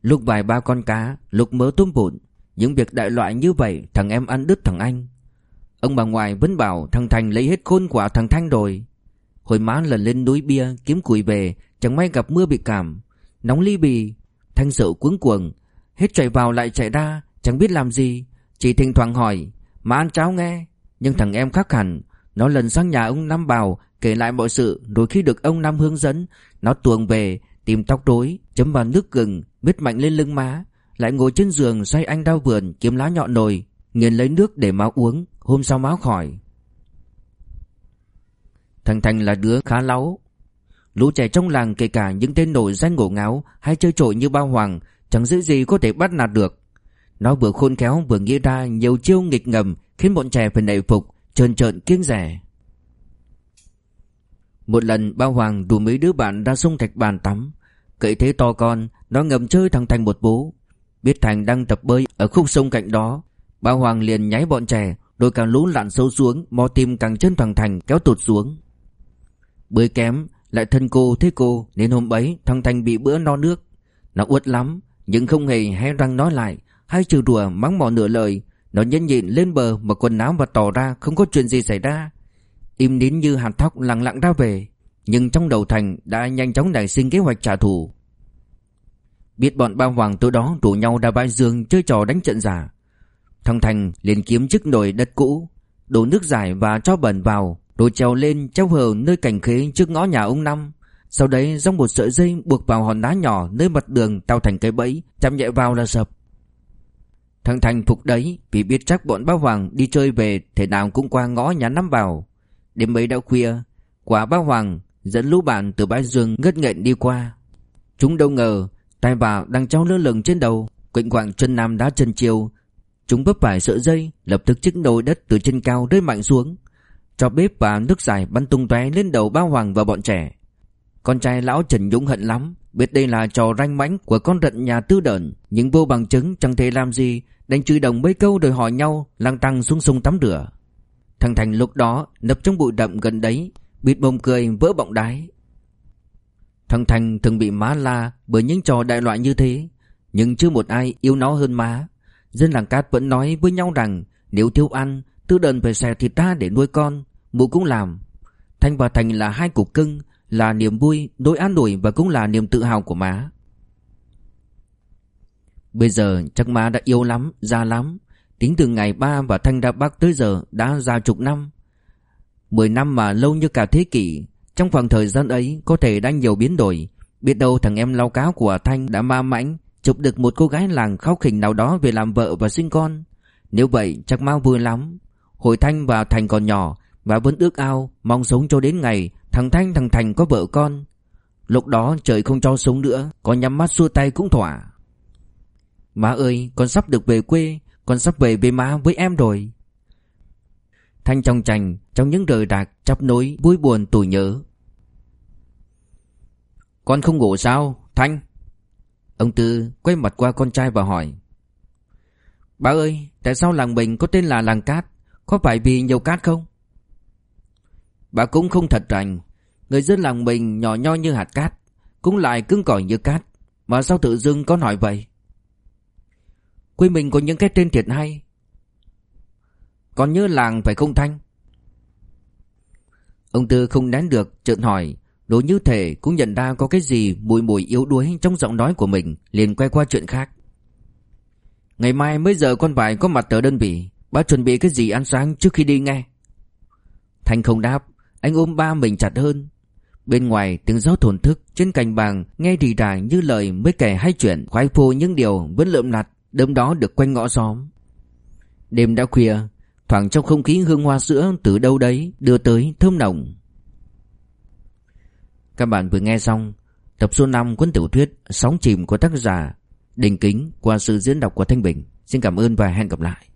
Lúc vài ba con cá, Lúc mớ tôm bụn, Những việc đại loại như vậy, Thằng em ăn đứt thằng anh. Ông bà ngoại vẫn bảo thằng Thành lấy hết khôn quả thằng Thanh rồi. Hồi má lần lên núi bia, kiếm củi về, Chẳng may gặp mưa bị cảm. Nóng ly bì, Thanh sợ cuống cuồng. Hết chạy vào lại chạy ra, Chẳng biết làm gì. Chỉ thỉnh thoảng hỏi Mà ăn cháo nghe? Nhưng thằng em khác hẳn, Nó lần sang nhà ông Năm Bào Kể lại mọi sự Rồi khi được ông Năm hướng dẫn, Nó tuồng về, Tìm tóc rối, Chấm vào nước gừng, Miết mạnh lên lưng má, Lại ngồi trên giường xoay anh đau vườn, Kiếm lá nhọn nồi, Nghiền lấy nước để máu uống, Hôm sau máu khỏi. Thằng Thành là đứa khá láu Lũ trẻ trong làng, kể cả những tên nổi danh ngổ ngáo Hay chơi trội như bao hoàng, Chẳng dễ gì có thể bắt nạt được. Nó vừa khôn khéo, vừa nghĩ ra nhiều chiêu nghịch ngầm, Khiến bọn trẻ phải nệ phục, Trơn trợn kiêng rẻ. Một lần bao hoàng đủ mấy đứa bạn ra sông thạch bàn tắm. Cậy thế to con, Nó ngầm chơi thằng Thành một bố. Biết Thành đang tập bơi ở khúc sông cạnh đó. Bao hoàng liền nháy bọn trẻ, Đôi càng lũ lặn sâu xuống Mò tìm càng chân thằng Thành kéo tụt xuống. Bơi kém, Lại thân cô, thế cô, Nên hôm ấy thằng Thành bị bữa no nước. Nó uất lắm, Nhưng không hề hé răng nói lại, Hay trừ đùa mắng mỏ nửa lời. Nó nhẫn nhịn lên bờ mà quần áo và tỏ ra Không có chuyện gì xảy ra. Im nín như hạt thóc lặng lặng ra về, Nhưng trong đầu Thành đã nhanh chóng nảy sinh kế hoạch trả thù. Biết bọn ba hoàng tối đó rủ nhau ra bãi dương chơi trò đánh trận giả, Thằng Thành liền kiếm chiếc nồi đất cũ, Đổ nước giải và cho bẩn vào, Rồi trèo lên treo hờ nơi cành khế trước ngõ nhà ông Năm. Sau đấy, dòng một sợi dây buộc vào hòn đá nhỏ nơi mặt đường tạo thành cái bẫy, Chạm nhẹ vào là sập. Thằng Thành phục đấy vì biết chắc bọn bao hoàng đi chơi về, Thể nào cũng qua ngõ nhà Năm vào. Đêm ấy đã khuya, Quả bao hoàng dẫn lũ bạn từ bãi dương ngất nghẹn đi qua. Chúng đâu ngờ tay vào đang trao lơ lửng trên đầu. Quệnh quạng chân nam đá chân chiều. Chúng vấp phải sợi dây, Lập tức chiếc nồi đất từ trên cao rơi mạnh xuống. Cho bếp và nước dài bắn tung tóe lên đầu bao hoàng và bọn trẻ. Con trai lão Trần Dũng hận lắm, Biết đây là trò ranh mãnh của con rận nhà tư đợn. Nhưng vô bằng chứng chẳng thể làm gì Đánh chửi đồng mấy câu rồi hỏi nhau, Lang tăng xuống sông tắm rửa. Thằng Thành lúc đó nấp trong bụi đậm gần đấy Bịt bông cười vỡ bọng đái. Thằng Thành thường bị má la Bởi những trò đại loại như thế Nhưng chưa một ai yêu nó hơn má. Dân làng cát vẫn nói với nhau rằng Nếu thiếu ăn Tư đần phải xẻ thịt ta để nuôi con Mụ cũng làm. Thanh và Thành là hai cục cưng Là niềm vui, đối an ủi và cũng là niềm tự hào của má. Bây giờ chắc má đã yêu lắm, già lắm Tính từ ngày ba và Thanh ra Bắc tới giờ đã ra chục năm Mười năm mà lâu như cả thế kỷ Trong khoảng thời gian ấy có thể đã nhiều biến đổi Biết đâu thằng em lau cáo của Thanh đã ma mãnh chụp được một cô gái làng khao khỉnh nào đó về làm vợ và sinh con. Nếu vậy chắc Mao vui lắm. Hồi Thanh và Thành còn nhỏ và vẫn ước ao mong sống cho đến ngày thằng Thanh thằng Thành có vợ con. Lúc đó trời không cho sống nữa, có nhắm mắt xua tay cũng thỏa. Má ơi, con sắp được về quê, con sắp về với má với em rồi. Thanh trong trành trong những đời đạc chắp nối, vui buồn tủi nhớ. Con không ngủ sao, Thanh? Ông Tư quay mặt qua con trai và hỏi Bà ơi Tại sao làng mình có tên là làng cát Có phải vì nhiều cát không Bà cũng không thật rành Người dân làng mình nhỏ nho như hạt cát Cũng lại cứng cỏi như cát Mà sao tự dưng có hỏi vậy Quê mình có những cái tên thiệt hay. Còn nhớ làng phải không Thanh? Ông Tư không nén được trợn hỏi đối như thể cũng nhận ra có cái gì mùi mùi yếu đuối trong giọng nói của mình, liền quay qua chuyện khác. Ngày mai mới giờ con phải có mặt ở đơn vị? Bác chuẩn bị cái gì ăn sáng trước khi đi nghe? Thanh không đáp, Anh ôm ba mình chặt hơn. Bên ngoài tiếng gió thổn thức, trên cành bàng nghe rì rà như lời mấy kẻ hay chuyện khoái phô những điều vẫn lượm lặt đơm đó được quanh ngõ xóm. Đêm đã khuya, thoảng trong không khí hương hoa sữa từ đâu đấy đưa tới thơm nồng. Các bạn vừa nghe xong tập số 5 cuốn tiểu thuyết Sóng chìm của tác giả Đình Kính qua sự diễn đọc của Thanh Bình. Xin cảm ơn và hẹn gặp lại.